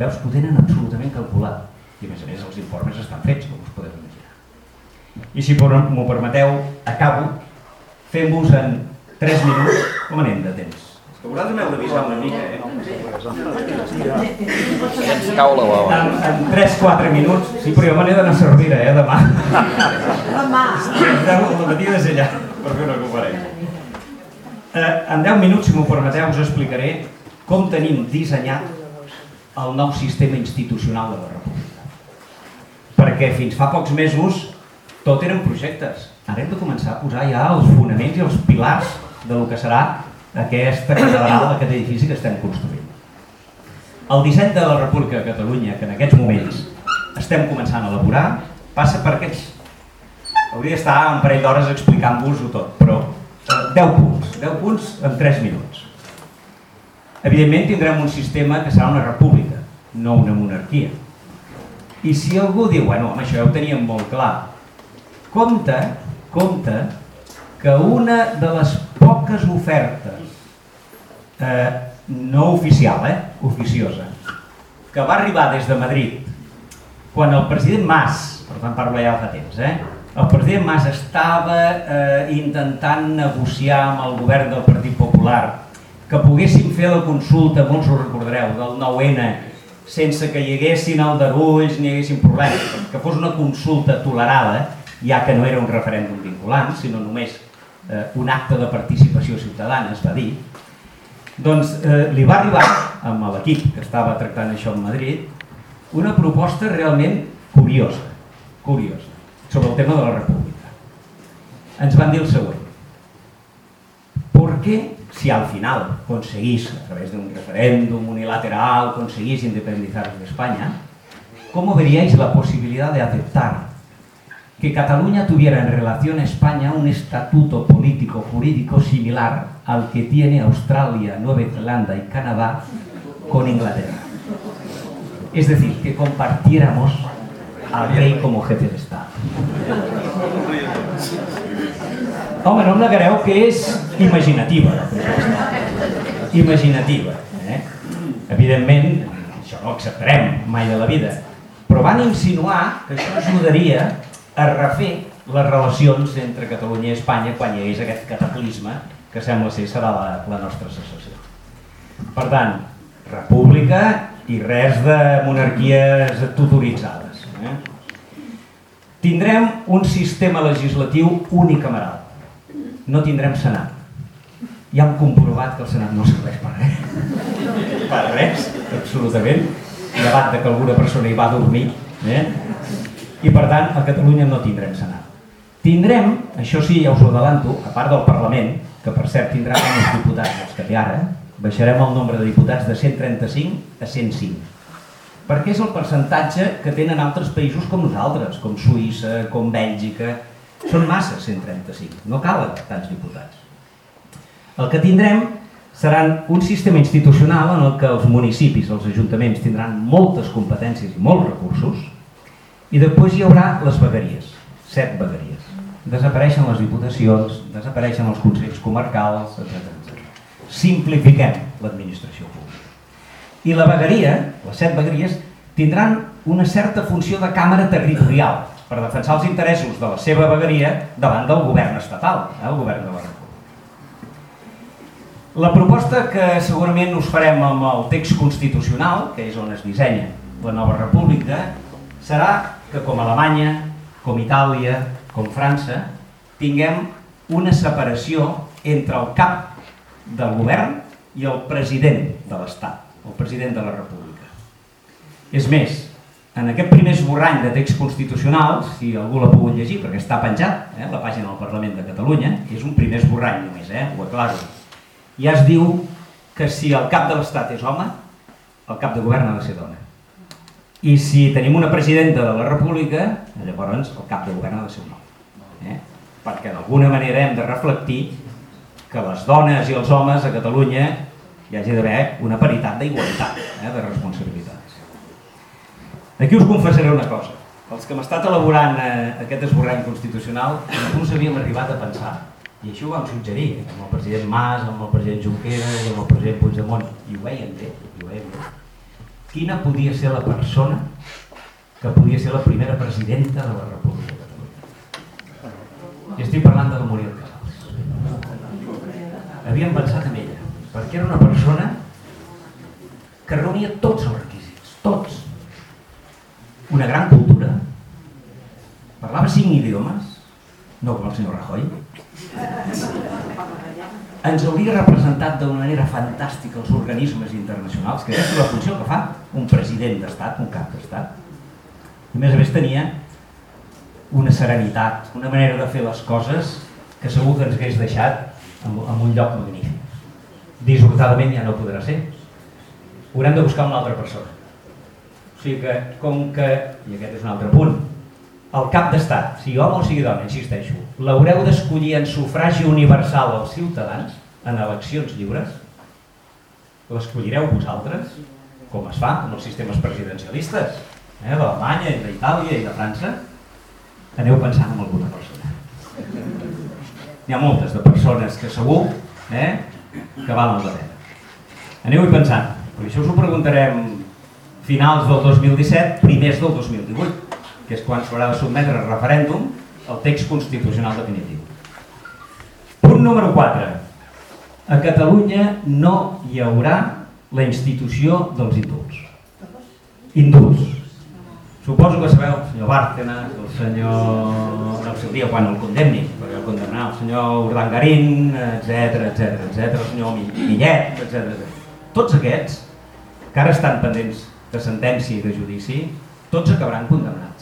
veus que ho tenen absolutament calculat. I a més a més els informes estan fets, com us podeu imaginar. I si m'ho permeteu, acabo fent-vos en 3 minuts com anem de temps. Que vosaltres m'heu d'avisar una mica, eh? Ens cau la. En, en 3-4 minuts, sí, però jo me n'he d'anar a servir, eh, demà. Demà. Al matí de ser allà per fer una conferència. Eh, en 10 minuts, si m'ho permeteu, us explicaré com tenim dissenyat el nou sistema institucional de la República. Perquè fins fa pocs mesos tot eren projectes. Ara hem de començar a posar ja els fonaments i els pilars de lo que serà aquesta catedral, aquest edifici que estem construint. El disseny de la República de Catalunya, que en aquests moments estem començant a elaborar, passa per aquests... Hauria d'estar un parell d'hores explicant-vos-ho tot, però 10 punts, 10 punts en 3 minuts. Evidentment tindrem un sistema que serà una república, no una monarquia. I si algú diu, bueno, home, això ja ho teníem molt clar, compte, compte, que una de les poques ofertes eh, no oficial, eh, oficiosa, que va arribar des de Madrid quan el president Mas, per tant parlo ja fa temps, eh, el president Mas estava eh, intentant negociar amb el govern del Partit Popular que poguessin fer la consulta, molts ho recordareu, del 9-N, sense que hi haguessin aldarulls ni hi haguessin problemes, que fos una consulta tolerada, ja que no era un referèndum vinculant, sinó només eh, un acte de participació ciutadana, es va dir, doncs eh, li va arribar, amb l'equip que estava tractant això a Madrid, una proposta realment curiosa, curiosa sobre el tema de la república. Ens van dir el següent. ¿Por qué, si al final conseguís, a través de un referéndum unilateral, conseguís independizar de España, ¿cómo veríais la posibilidad de aceptar que Cataluña tuviera en relación a España un estatuto político jurídico similar al que tiene Australia, Nueva Zelanda y Canadá con Inglaterra? Es decir, que compartiéramos al rei com a jefe d'estat. Home, no em negareu que és imaginativa la. Imaginativa. Eh? Evidentment, això no ho acceptarem mai de la vida, però van insinuar que això ajudaria a refer les relacions entre Catalunya i Espanya quan hi hagués aquest cataclisme que sembla ser serà la, la nostra secessió. Per tant, república i res de monarquies tutoritzades. Tindrem un sistema legislatiu unicameral. No tindrem Senat. Ja hem comprovat que el Senat no serveix per res. Per res, absolutament. Llevat de que alguna persona hi va dormir. Eh? I per tant, a Catalunya no tindrem Senat. Tindrem, això sí, ja us ho adelanto, a part del Parlament, que per cert tindrà menys diputats dels que té ara, baixarem el nombre de diputats de 135 a 105 perquè és el percentatge que tenen altres països com nosaltres, com Suïssa, com Bèlgica. Són massa 135, no calen tants diputats. El que tindrem seran un sistema institucional en el que els municipis, els ajuntaments, tindran moltes competències i molts recursos i després hi haurà les vegueries, set vegueries. Desapareixen les diputacions, desapareixen els consells comarcals, etc. Simplifiquem l'administració pública. I la vegueria, les set vegueries, tindran una certa funció de càmera territorial per defensar els interessos de la seva vegueria davant del govern estatal, eh, el govern de la República. La proposta que segurament us farem amb el text constitucional, que és on es dissenya la nova república, serà que com Alemanya, com Itàlia, com França, tinguem una separació entre el cap del govern i el president de l'Estat, el president de la República. És més, en aquest primer esborrany de text constitucional, si algú l'ha pogut llegir, perquè està penjat, eh, la pàgina del Parlament de Catalunya, és un primer esborrany només, eh, ho aclaro. Ja es diu que si el cap de l'Estat és home, el cap de govern ha de ser dona. I si tenim una presidenta de la República, llavors el cap de govern ha de ser un home. Eh? Perquè d'alguna manera hem de reflectir que les dones i els homes a Catalunya hi hagi d'haver una paritat d'igualtat eh, de responsabilitats. Aquí us confessaré una cosa. Els que hem estat elaborant eh, aquest esborrany constitucional inclús havíem arribat a pensar i això ho vam suggerir amb el president Mas, amb el president Junqueras, amb el president Puigdemont, i ho veiem bé, i ho veiem bé. Quina podia ser la persona que podia ser la primera presidenta de la República de Catalunya? I estic parlant de la Muriel Casals. Havíem pensat en ella, perquè era una persona que reunia tots els requisits, tots. Una gran cultura, parlava cinc idiomes, no com el senyor Rajoy, ens hauria representat d'una manera fantàstica els organismes internacionals, que és la funció que fa un president d'estat, un cap d'estat. A més a més tenia una serenitat, una manera de fer les coses que segur que ens hagués deixat en un lloc magnífic. Dissortadament ja no podrà ser. Haurem de buscar una altra persona. O sigui que, com que, i aquest és un altre punt, el cap d'estat, sigui home o sigui dona, insisteixo, l'haureu d'escollir en sufragi universal als ciutadans en eleccions lliures? L'escollireu vosaltres, com es fa en els sistemes presidencialistes, eh, d'Alemanya, d'Itàlia i de França? Aneu pensant en alguna persona. N'hi ha moltes de persones que segur eh, que valen la pena. Aneu-hi pensant, perquè això us ho preguntarem finals del 2017, primers del 2018 que és quan s'haurà de sotmetre a referèndum el text constitucional definitiu. Punt número 4. A Catalunya no hi haurà la institució dels indults. Indults. Suposo que sabeu el senyor Bárcenas, el senyor... no sé dia quan el condemni, condemnar el senyor Urdangarín, etc etc etc, el senyor Millet, etc. Tots aquests, que ara estan pendents de sentència i de judici, tots acabaran condemnats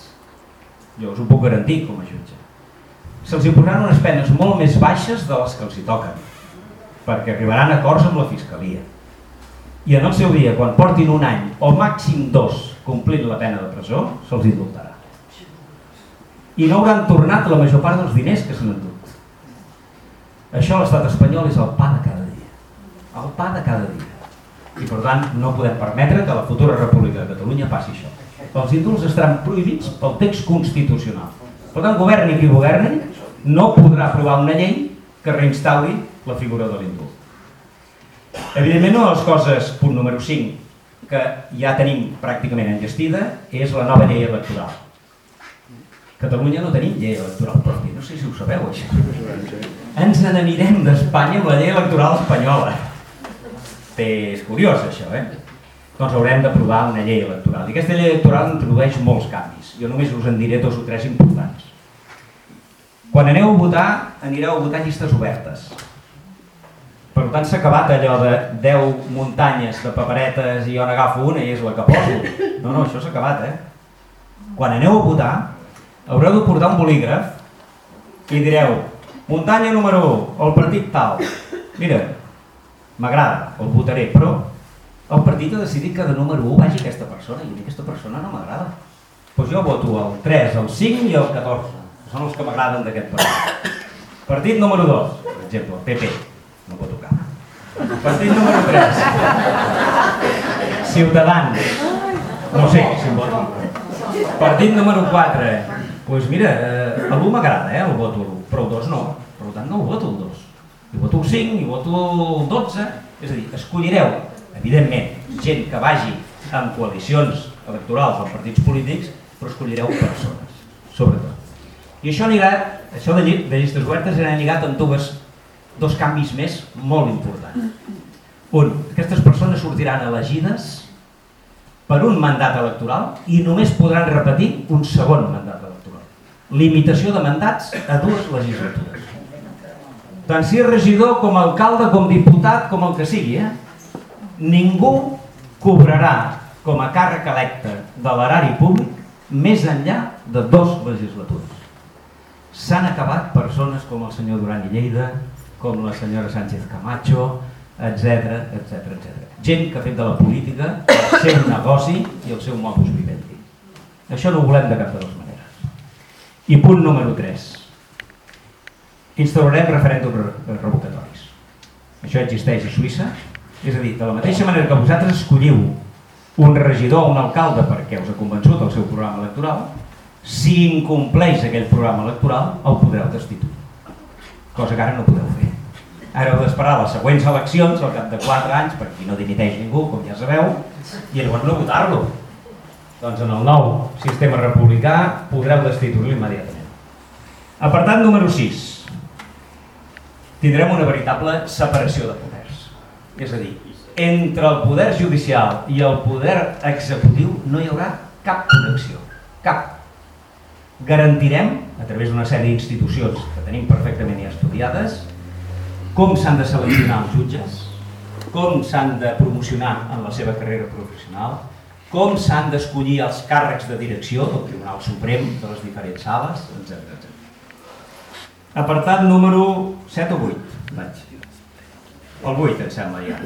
jo us ho puc garantir com a jutge. Se'ls posaran unes penes molt més baixes de les que els hi toquen, perquè arribaran a acords amb la Fiscalia. I en el seu dia, quan portin un any o màxim dos complint la pena de presó, se'ls indultarà. I no hauran tornat la major part dels diners que s'han endut. Això a l'estat espanyol és el pa de cada dia. El pa de cada dia. I per tant no podem permetre que la futura República de Catalunya passi això els indults estaran prohibits pel text constitucional. Per tant, governi qui governi, no podrà aprovar una llei que reinstauri la figura de l'indult. Evidentment, una de les coses, punt número 5, que ja tenim pràcticament engestida, és la nova llei electoral. Catalunya no tenim llei electoral propi, no sé si ho sabeu, això. Ens n'anirem d'Espanya amb la llei electoral espanyola. És curiós, això, eh? doncs haurem d'aprovar una llei electoral. I aquesta llei electoral introdueix molts canvis. Jo només us en diré dos o tres importants. Quan aneu a votar, anireu a votar llistes obertes. Per tant, s'ha acabat allò de 10 muntanyes de paperetes i on agafo una i és la que poso. No, no, això s'ha acabat, eh? Quan aneu a votar, haureu de portar un bolígraf i direu muntanya número 1, el partit tal. Mira, m'agrada, el votaré, però el partit ha decidit que de número 1 vagi aquesta persona i a mi aquesta persona no m'agrada. Doncs jo voto el 3, el 5 i el 14, que són els que m'agraden d'aquest partit. Partit número 2, per exemple, el PP, no voto cap. Partit número 3, Ciutadans, no sé si em voto. Partit número 4, doncs mira, eh, l'1 m'agrada, eh, el voto l'1, però el 2 no, per tant no el voto el 2. I voto el 5, i voto el 12, és a dir, escollireu evidentment, gent que vagi en coalicions electorals o partits polítics, però escollireu persones, sobretot. I això anirà, això de, de llistes obertes anirà lligat amb dues, dos canvis més molt importants. Un, aquestes persones sortiran elegides per un mandat electoral i només podran repetir un segon mandat. Limitació de mandats a dues legislatures. Tant si és regidor com alcalde, com diputat, com el que sigui, eh? ningú cobrarà com a càrrec electe de l'erari públic més enllà de dos legislatures. S'han acabat persones com el senyor Duran i Lleida, com la senyora Sánchez Camacho, etc etc etc. Gent que ha fet de la política el seu negoci i el seu modus vivendi. Això no ho volem de cap de les. I punt número 3. Instaurarem referèndums revocatoris. Això existeix a Suïssa. És a dir, de la mateixa manera que vosaltres escolliu un regidor o un alcalde perquè us ha convençut el seu programa electoral, si incompleix aquell programa electoral, el podreu destituir. Cosa que ara no podeu fer. Ara heu d'esperar les següents eleccions al cap de 4 anys, per aquí no dimiteix ningú, com ja sabeu, i llavors no votar-lo. Doncs en el nou sistema republicà podreu destituir-lo immediatament. Apartat número 6. Tindrem una veritable separació de poders. És a dir, entre el poder judicial i el poder executiu no hi haurà cap connexió. Cap. Garantirem, a través d'una sèrie d'institucions que tenim perfectament ja estudiades, com s'han de seleccionar els jutges, com s'han de promocionar en la seva carrera professional, com s'han d'escollir els càrrecs de direcció del Tribunal Suprem, de les diferents sales, etc. Apartat número 7 o 8, vaig. El 8, em sembla ja.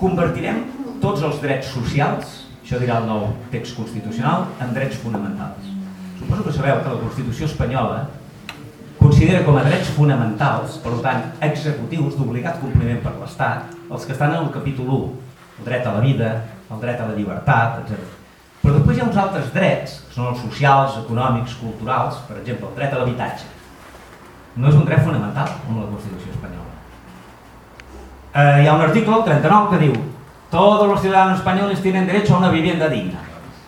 Convertirem tots els drets socials, això dirà el nou text constitucional, en drets fonamentals. Suposo que sabeu que la Constitució espanyola considera com a drets fonamentals, per tant, executius d'obligat compliment per l'Estat, els que estan en el capítol 1, el dret a la vida, el dret a la llibertat, etc. Però després hi ha uns altres drets, que són els socials, econòmics, culturals, per exemple, el dret a l'habitatge. No és un dret fonamental en la Constitució espanyola. Eh, hi ha un article, el 39, que diu Todos los ciudadanos españoles tienen derecho a una vivienda digna.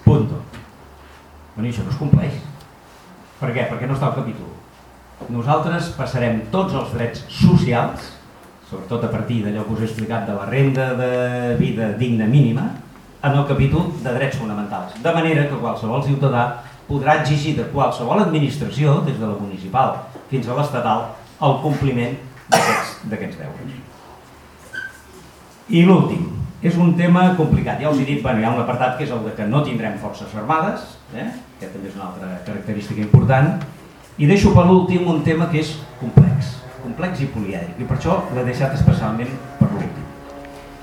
Punto. Bueno, això no es compleix. Per què? Perquè no està al capítol. Nosaltres passarem tots els drets socials, sobretot a partir d'allò que us he explicat de la renda de vida digna mínima, en el capítol de drets fonamentals. De manera que qualsevol ciutadà podrà exigir de qualsevol administració, des de la municipal fins a l'estatal, el compliment d'aquests deures. I l'últim, és un tema complicat. Ja us he dit, bueno, hi ha un apartat que és el de que no tindrem forces armades, eh? que també és una altra característica important, i deixo per l'últim un tema que és complex, complex i polièdric, i per això l'he deixat especialment per l'últim.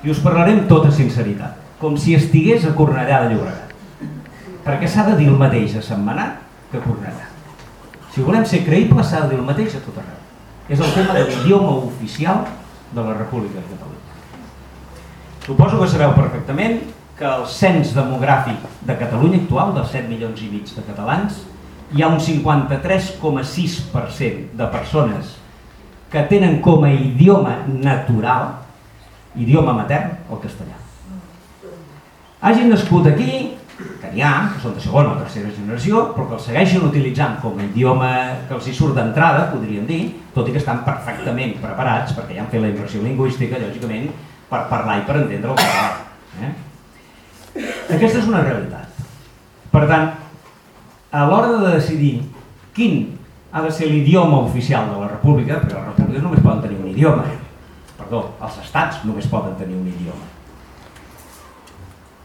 I us parlaré amb tota sinceritat, com si estigués a Cornellà de Llobregat, perquè s'ha de dir el mateix a Setmanat que a Cornellà. Si volem ser creïbles s'ha de dir el mateix a tot arreu. És el tema de l'idioma oficial de la República de Catalunya. Suposo que sabeu perfectament que el cens demogràfic de Catalunya actual, dels 7 milions i mig de catalans, hi ha un 53,6% de persones que tenen com a idioma natural, idioma matern, el castellà. Hagin nascut aquí, que n'hi ha, que són de segona o tercera generació, però que el segueixen utilitzant com a idioma que els hi surt d'entrada, podríem dir, tot i que estan perfectament preparats, perquè ja han fet la inversió lingüística, lògicament, per parlar i per entendre el català. Eh? Aquesta és una realitat. Per tant, a l'hora de decidir quin ha de ser l'idioma oficial de la república, perquè les repúbliques només poden tenir un idioma, perdó, els estats només poden tenir un idioma.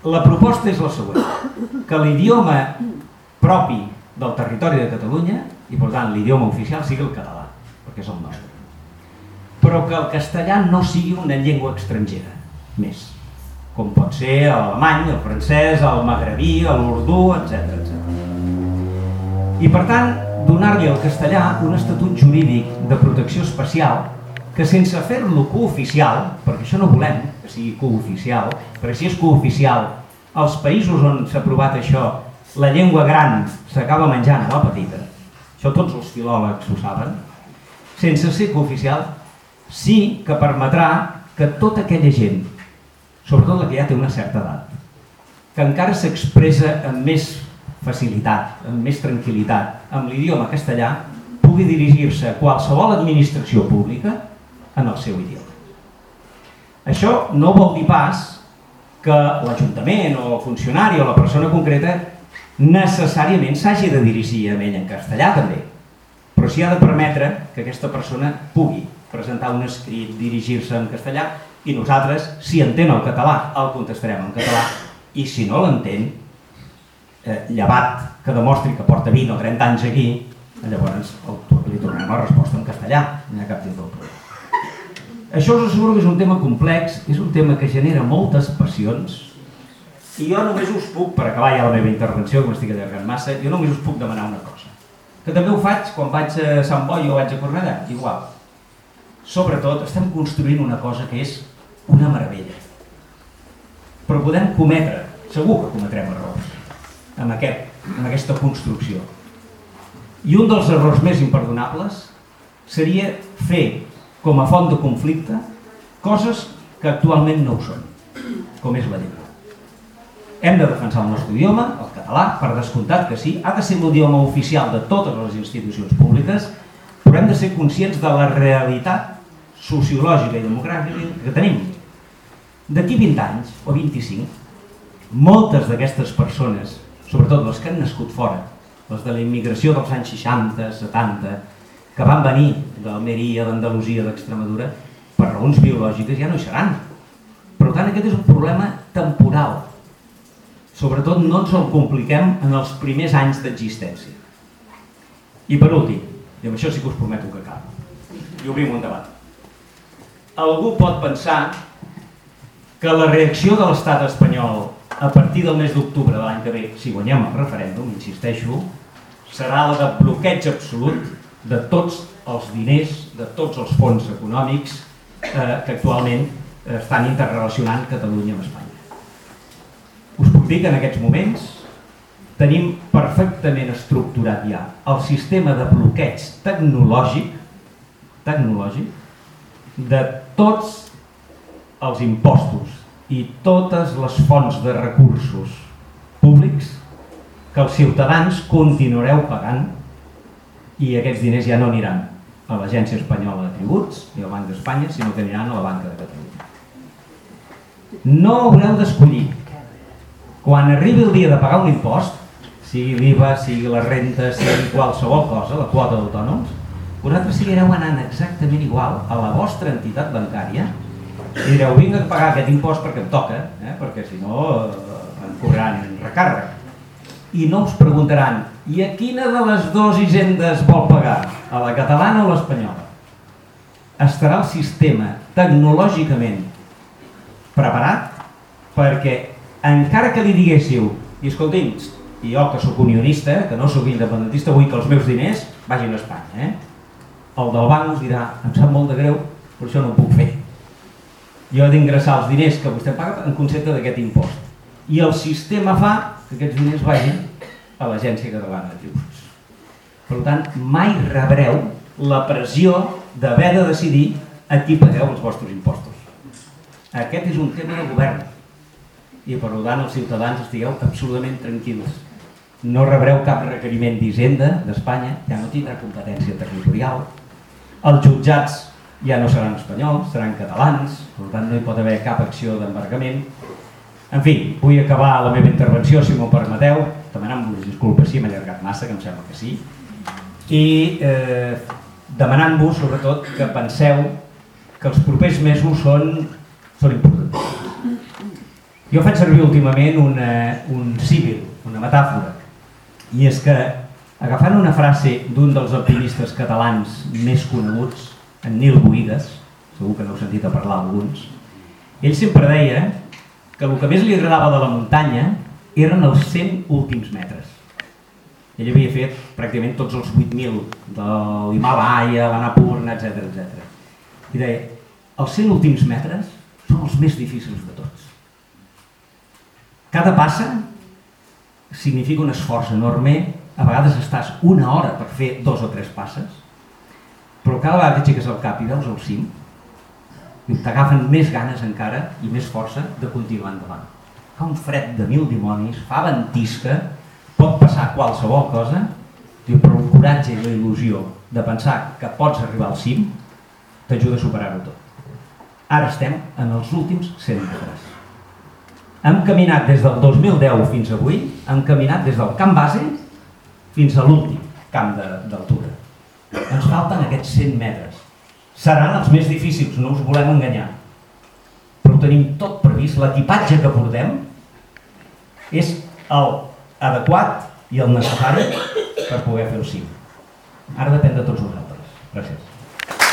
La proposta és la següent, que l'idioma propi del territori de Catalunya, i per tant l'idioma oficial, sigui el català, perquè és el nostre. Però que el castellà no sigui una llengua estrangera, més, com pot ser l'alemany, el francès, el magrebí, l'urdú, etc etc. I per tant, donar-li al castellà un estatut jurídic de protecció especial que sense fer-lo cooficial, perquè això no volem que sigui cooficial, perquè si és cooficial, als països on s'ha aprovat això, la llengua gran s'acaba menjant a la petita, això tots els filòlegs ho saben, sense ser cooficial, sí que permetrà que tota aquella gent, sobretot la que ja té una certa edat, que encara s'expressa amb més facilitat, amb més tranquil·litat, amb l'idioma castellà, pugui dirigir-se a qualsevol administració pública en el seu idioma. Això no vol dir pas que l'Ajuntament o el funcionari o la persona concreta necessàriament s'hagi de dirigir a ell en castellà també, però s'hi ha de permetre que aquesta persona pugui presentar un escrit, dirigir-se en castellà, i nosaltres, si entén el català, el contestarem en català, i si no l'entén, eh, llevat que demostri que porta 20 o 30 anys aquí, llavors li tornarem la resposta en castellà, no hi ha cap problema. Això us asseguro que és un tema complex, és un tema que genera moltes passions, i jo només us puc, per acabar ja la meva intervenció, que m'estic allargant massa, jo només us puc demanar una cosa, que també ho faig quan vaig a Sant Boi o vaig a Cornellà, igual. Sobretot estem construint una cosa que és una meravella. Però podem cometre, segur que cometrem errors, amb, aquest, amb aquesta construcció. I un dels errors més imperdonables seria fer com a font de conflicte coses que actualment no ho són, com és la llengua. Hem de defensar el nostre idioma, el català, per descomptat que sí, ha de ser l'idioma oficial de totes les institucions públiques, però hem de ser conscients de la realitat sociològica i democràtica que tenim. D'aquí 20 anys, o 25, moltes d'aquestes persones, sobretot les que han nascut fora, les de la immigració dels anys 60, 70, que van venir d'Almeria, d'Andalusia, d'Extremadura, per raons biològiques ja no hi seran. Per tant, aquest és un problema temporal. Sobretot no ens el compliquem en els primers anys d'existència. I per últim, i amb això sí que us prometo que acabo, i obrim un debat. Algú pot pensar que la reacció de l'estat espanyol a partir del mes d'octubre de l'any que ve, si guanyem el referèndum, insisteixo, serà la de bloqueig absolut de tots els diners, de tots els fons econòmics eh, que actualment estan interrelacionant Catalunya amb Espanya. Us puc dir que en aquests moments tenim perfectament estructurat ja el sistema de bloqueig tecnològic tecnològic de tots els impostos i totes les fonts de recursos públics que els ciutadans continuareu pagant i aquests diners ja no aniran a l'Agència Espanyola de Tributs ni al Banc d'Espanya, sinó que aniran a la Banca de Catalunya. No haureu d'escollir. Quan arribi el dia de pagar un impost, sigui l'IVA, sigui la renta, sigui qualsevol cosa, la quota d'autònoms, vosaltres seguireu anant exactament igual a la vostra entitat bancària i direu, vinc a pagar aquest impost perquè em toca, eh? perquè si no eh, em cobraran recàrrec. I no us preguntaran, i a quina de les dues hisendes vol pagar? A la catalana o l'espanyola? Estarà el sistema tecnològicament preparat perquè encara que li diguéssiu i escolti'm, jo que sóc unionista, que no sóc independentista, vull que els meus diners vagin a Espanya. Eh? El del banc us dirà, em sap molt de greu, però això no ho puc fer. Jo he d'ingressar els diners que vostè paga en concepte d'aquest impost. I el sistema fa que aquests diners vagin a l'Agència Catalana de Tributs. Per tant, mai rebreu la pressió d'haver de decidir a qui pagueu els vostres impostos. Aquest és un tema de govern i per tant els ciutadans estigueu absolutament tranquils. No rebreu cap requeriment d'Hisenda d'Espanya, ja no tindrà competència territorial. Els jutjats ja no seran espanyols, seran catalans, per tant no hi pot haver cap acció d'embargament. En fi, vull acabar la meva intervenció, si m'ho permeteu, demanant-vos disculpes si m'he allargat massa, que em sembla que sí, i eh, demanant-vos, sobretot, que penseu que els propers mesos són, són importants. Jo faig servir últimament una, un símil, una metàfora, i és que agafant una frase d'un dels alpinistes catalans més coneguts, en Nil Boides, segur que n'heu sentit a parlar alguns, ell sempre deia que el que més li agradava de la muntanya eren els 100 últims metres. Ell havia fet pràcticament tots els 8.000 de l'Himalaya, l'Anapurna, etc etc. I deia, els 100 últims metres són els més difícils de tots. Cada passa significa un esforç enorme, a vegades estàs una hora per fer dos o tres passes, però cada vegada que aixeques el cap i veus el cim, t'agafen més ganes encara i més força de continuar endavant. Fa un fred de mil dimonis, fa ventisca, pot passar qualsevol cosa, però el coratge i la il·lusió de pensar que pots arribar al cim t'ajuda a superar-ho tot. Ara estem en els últims 100 metres. Hem caminat des del 2010 fins avui, hem caminat des del camp base fins a l'últim camp d'altura. Ens falten aquests 100 metres. Seran els més difícils, no us volem enganyar. Però tenim tot previst, l'equipatge que portem és el adequat i el necessari per poder fer el cim. Ara depèn de tots nosaltres. Gràcies.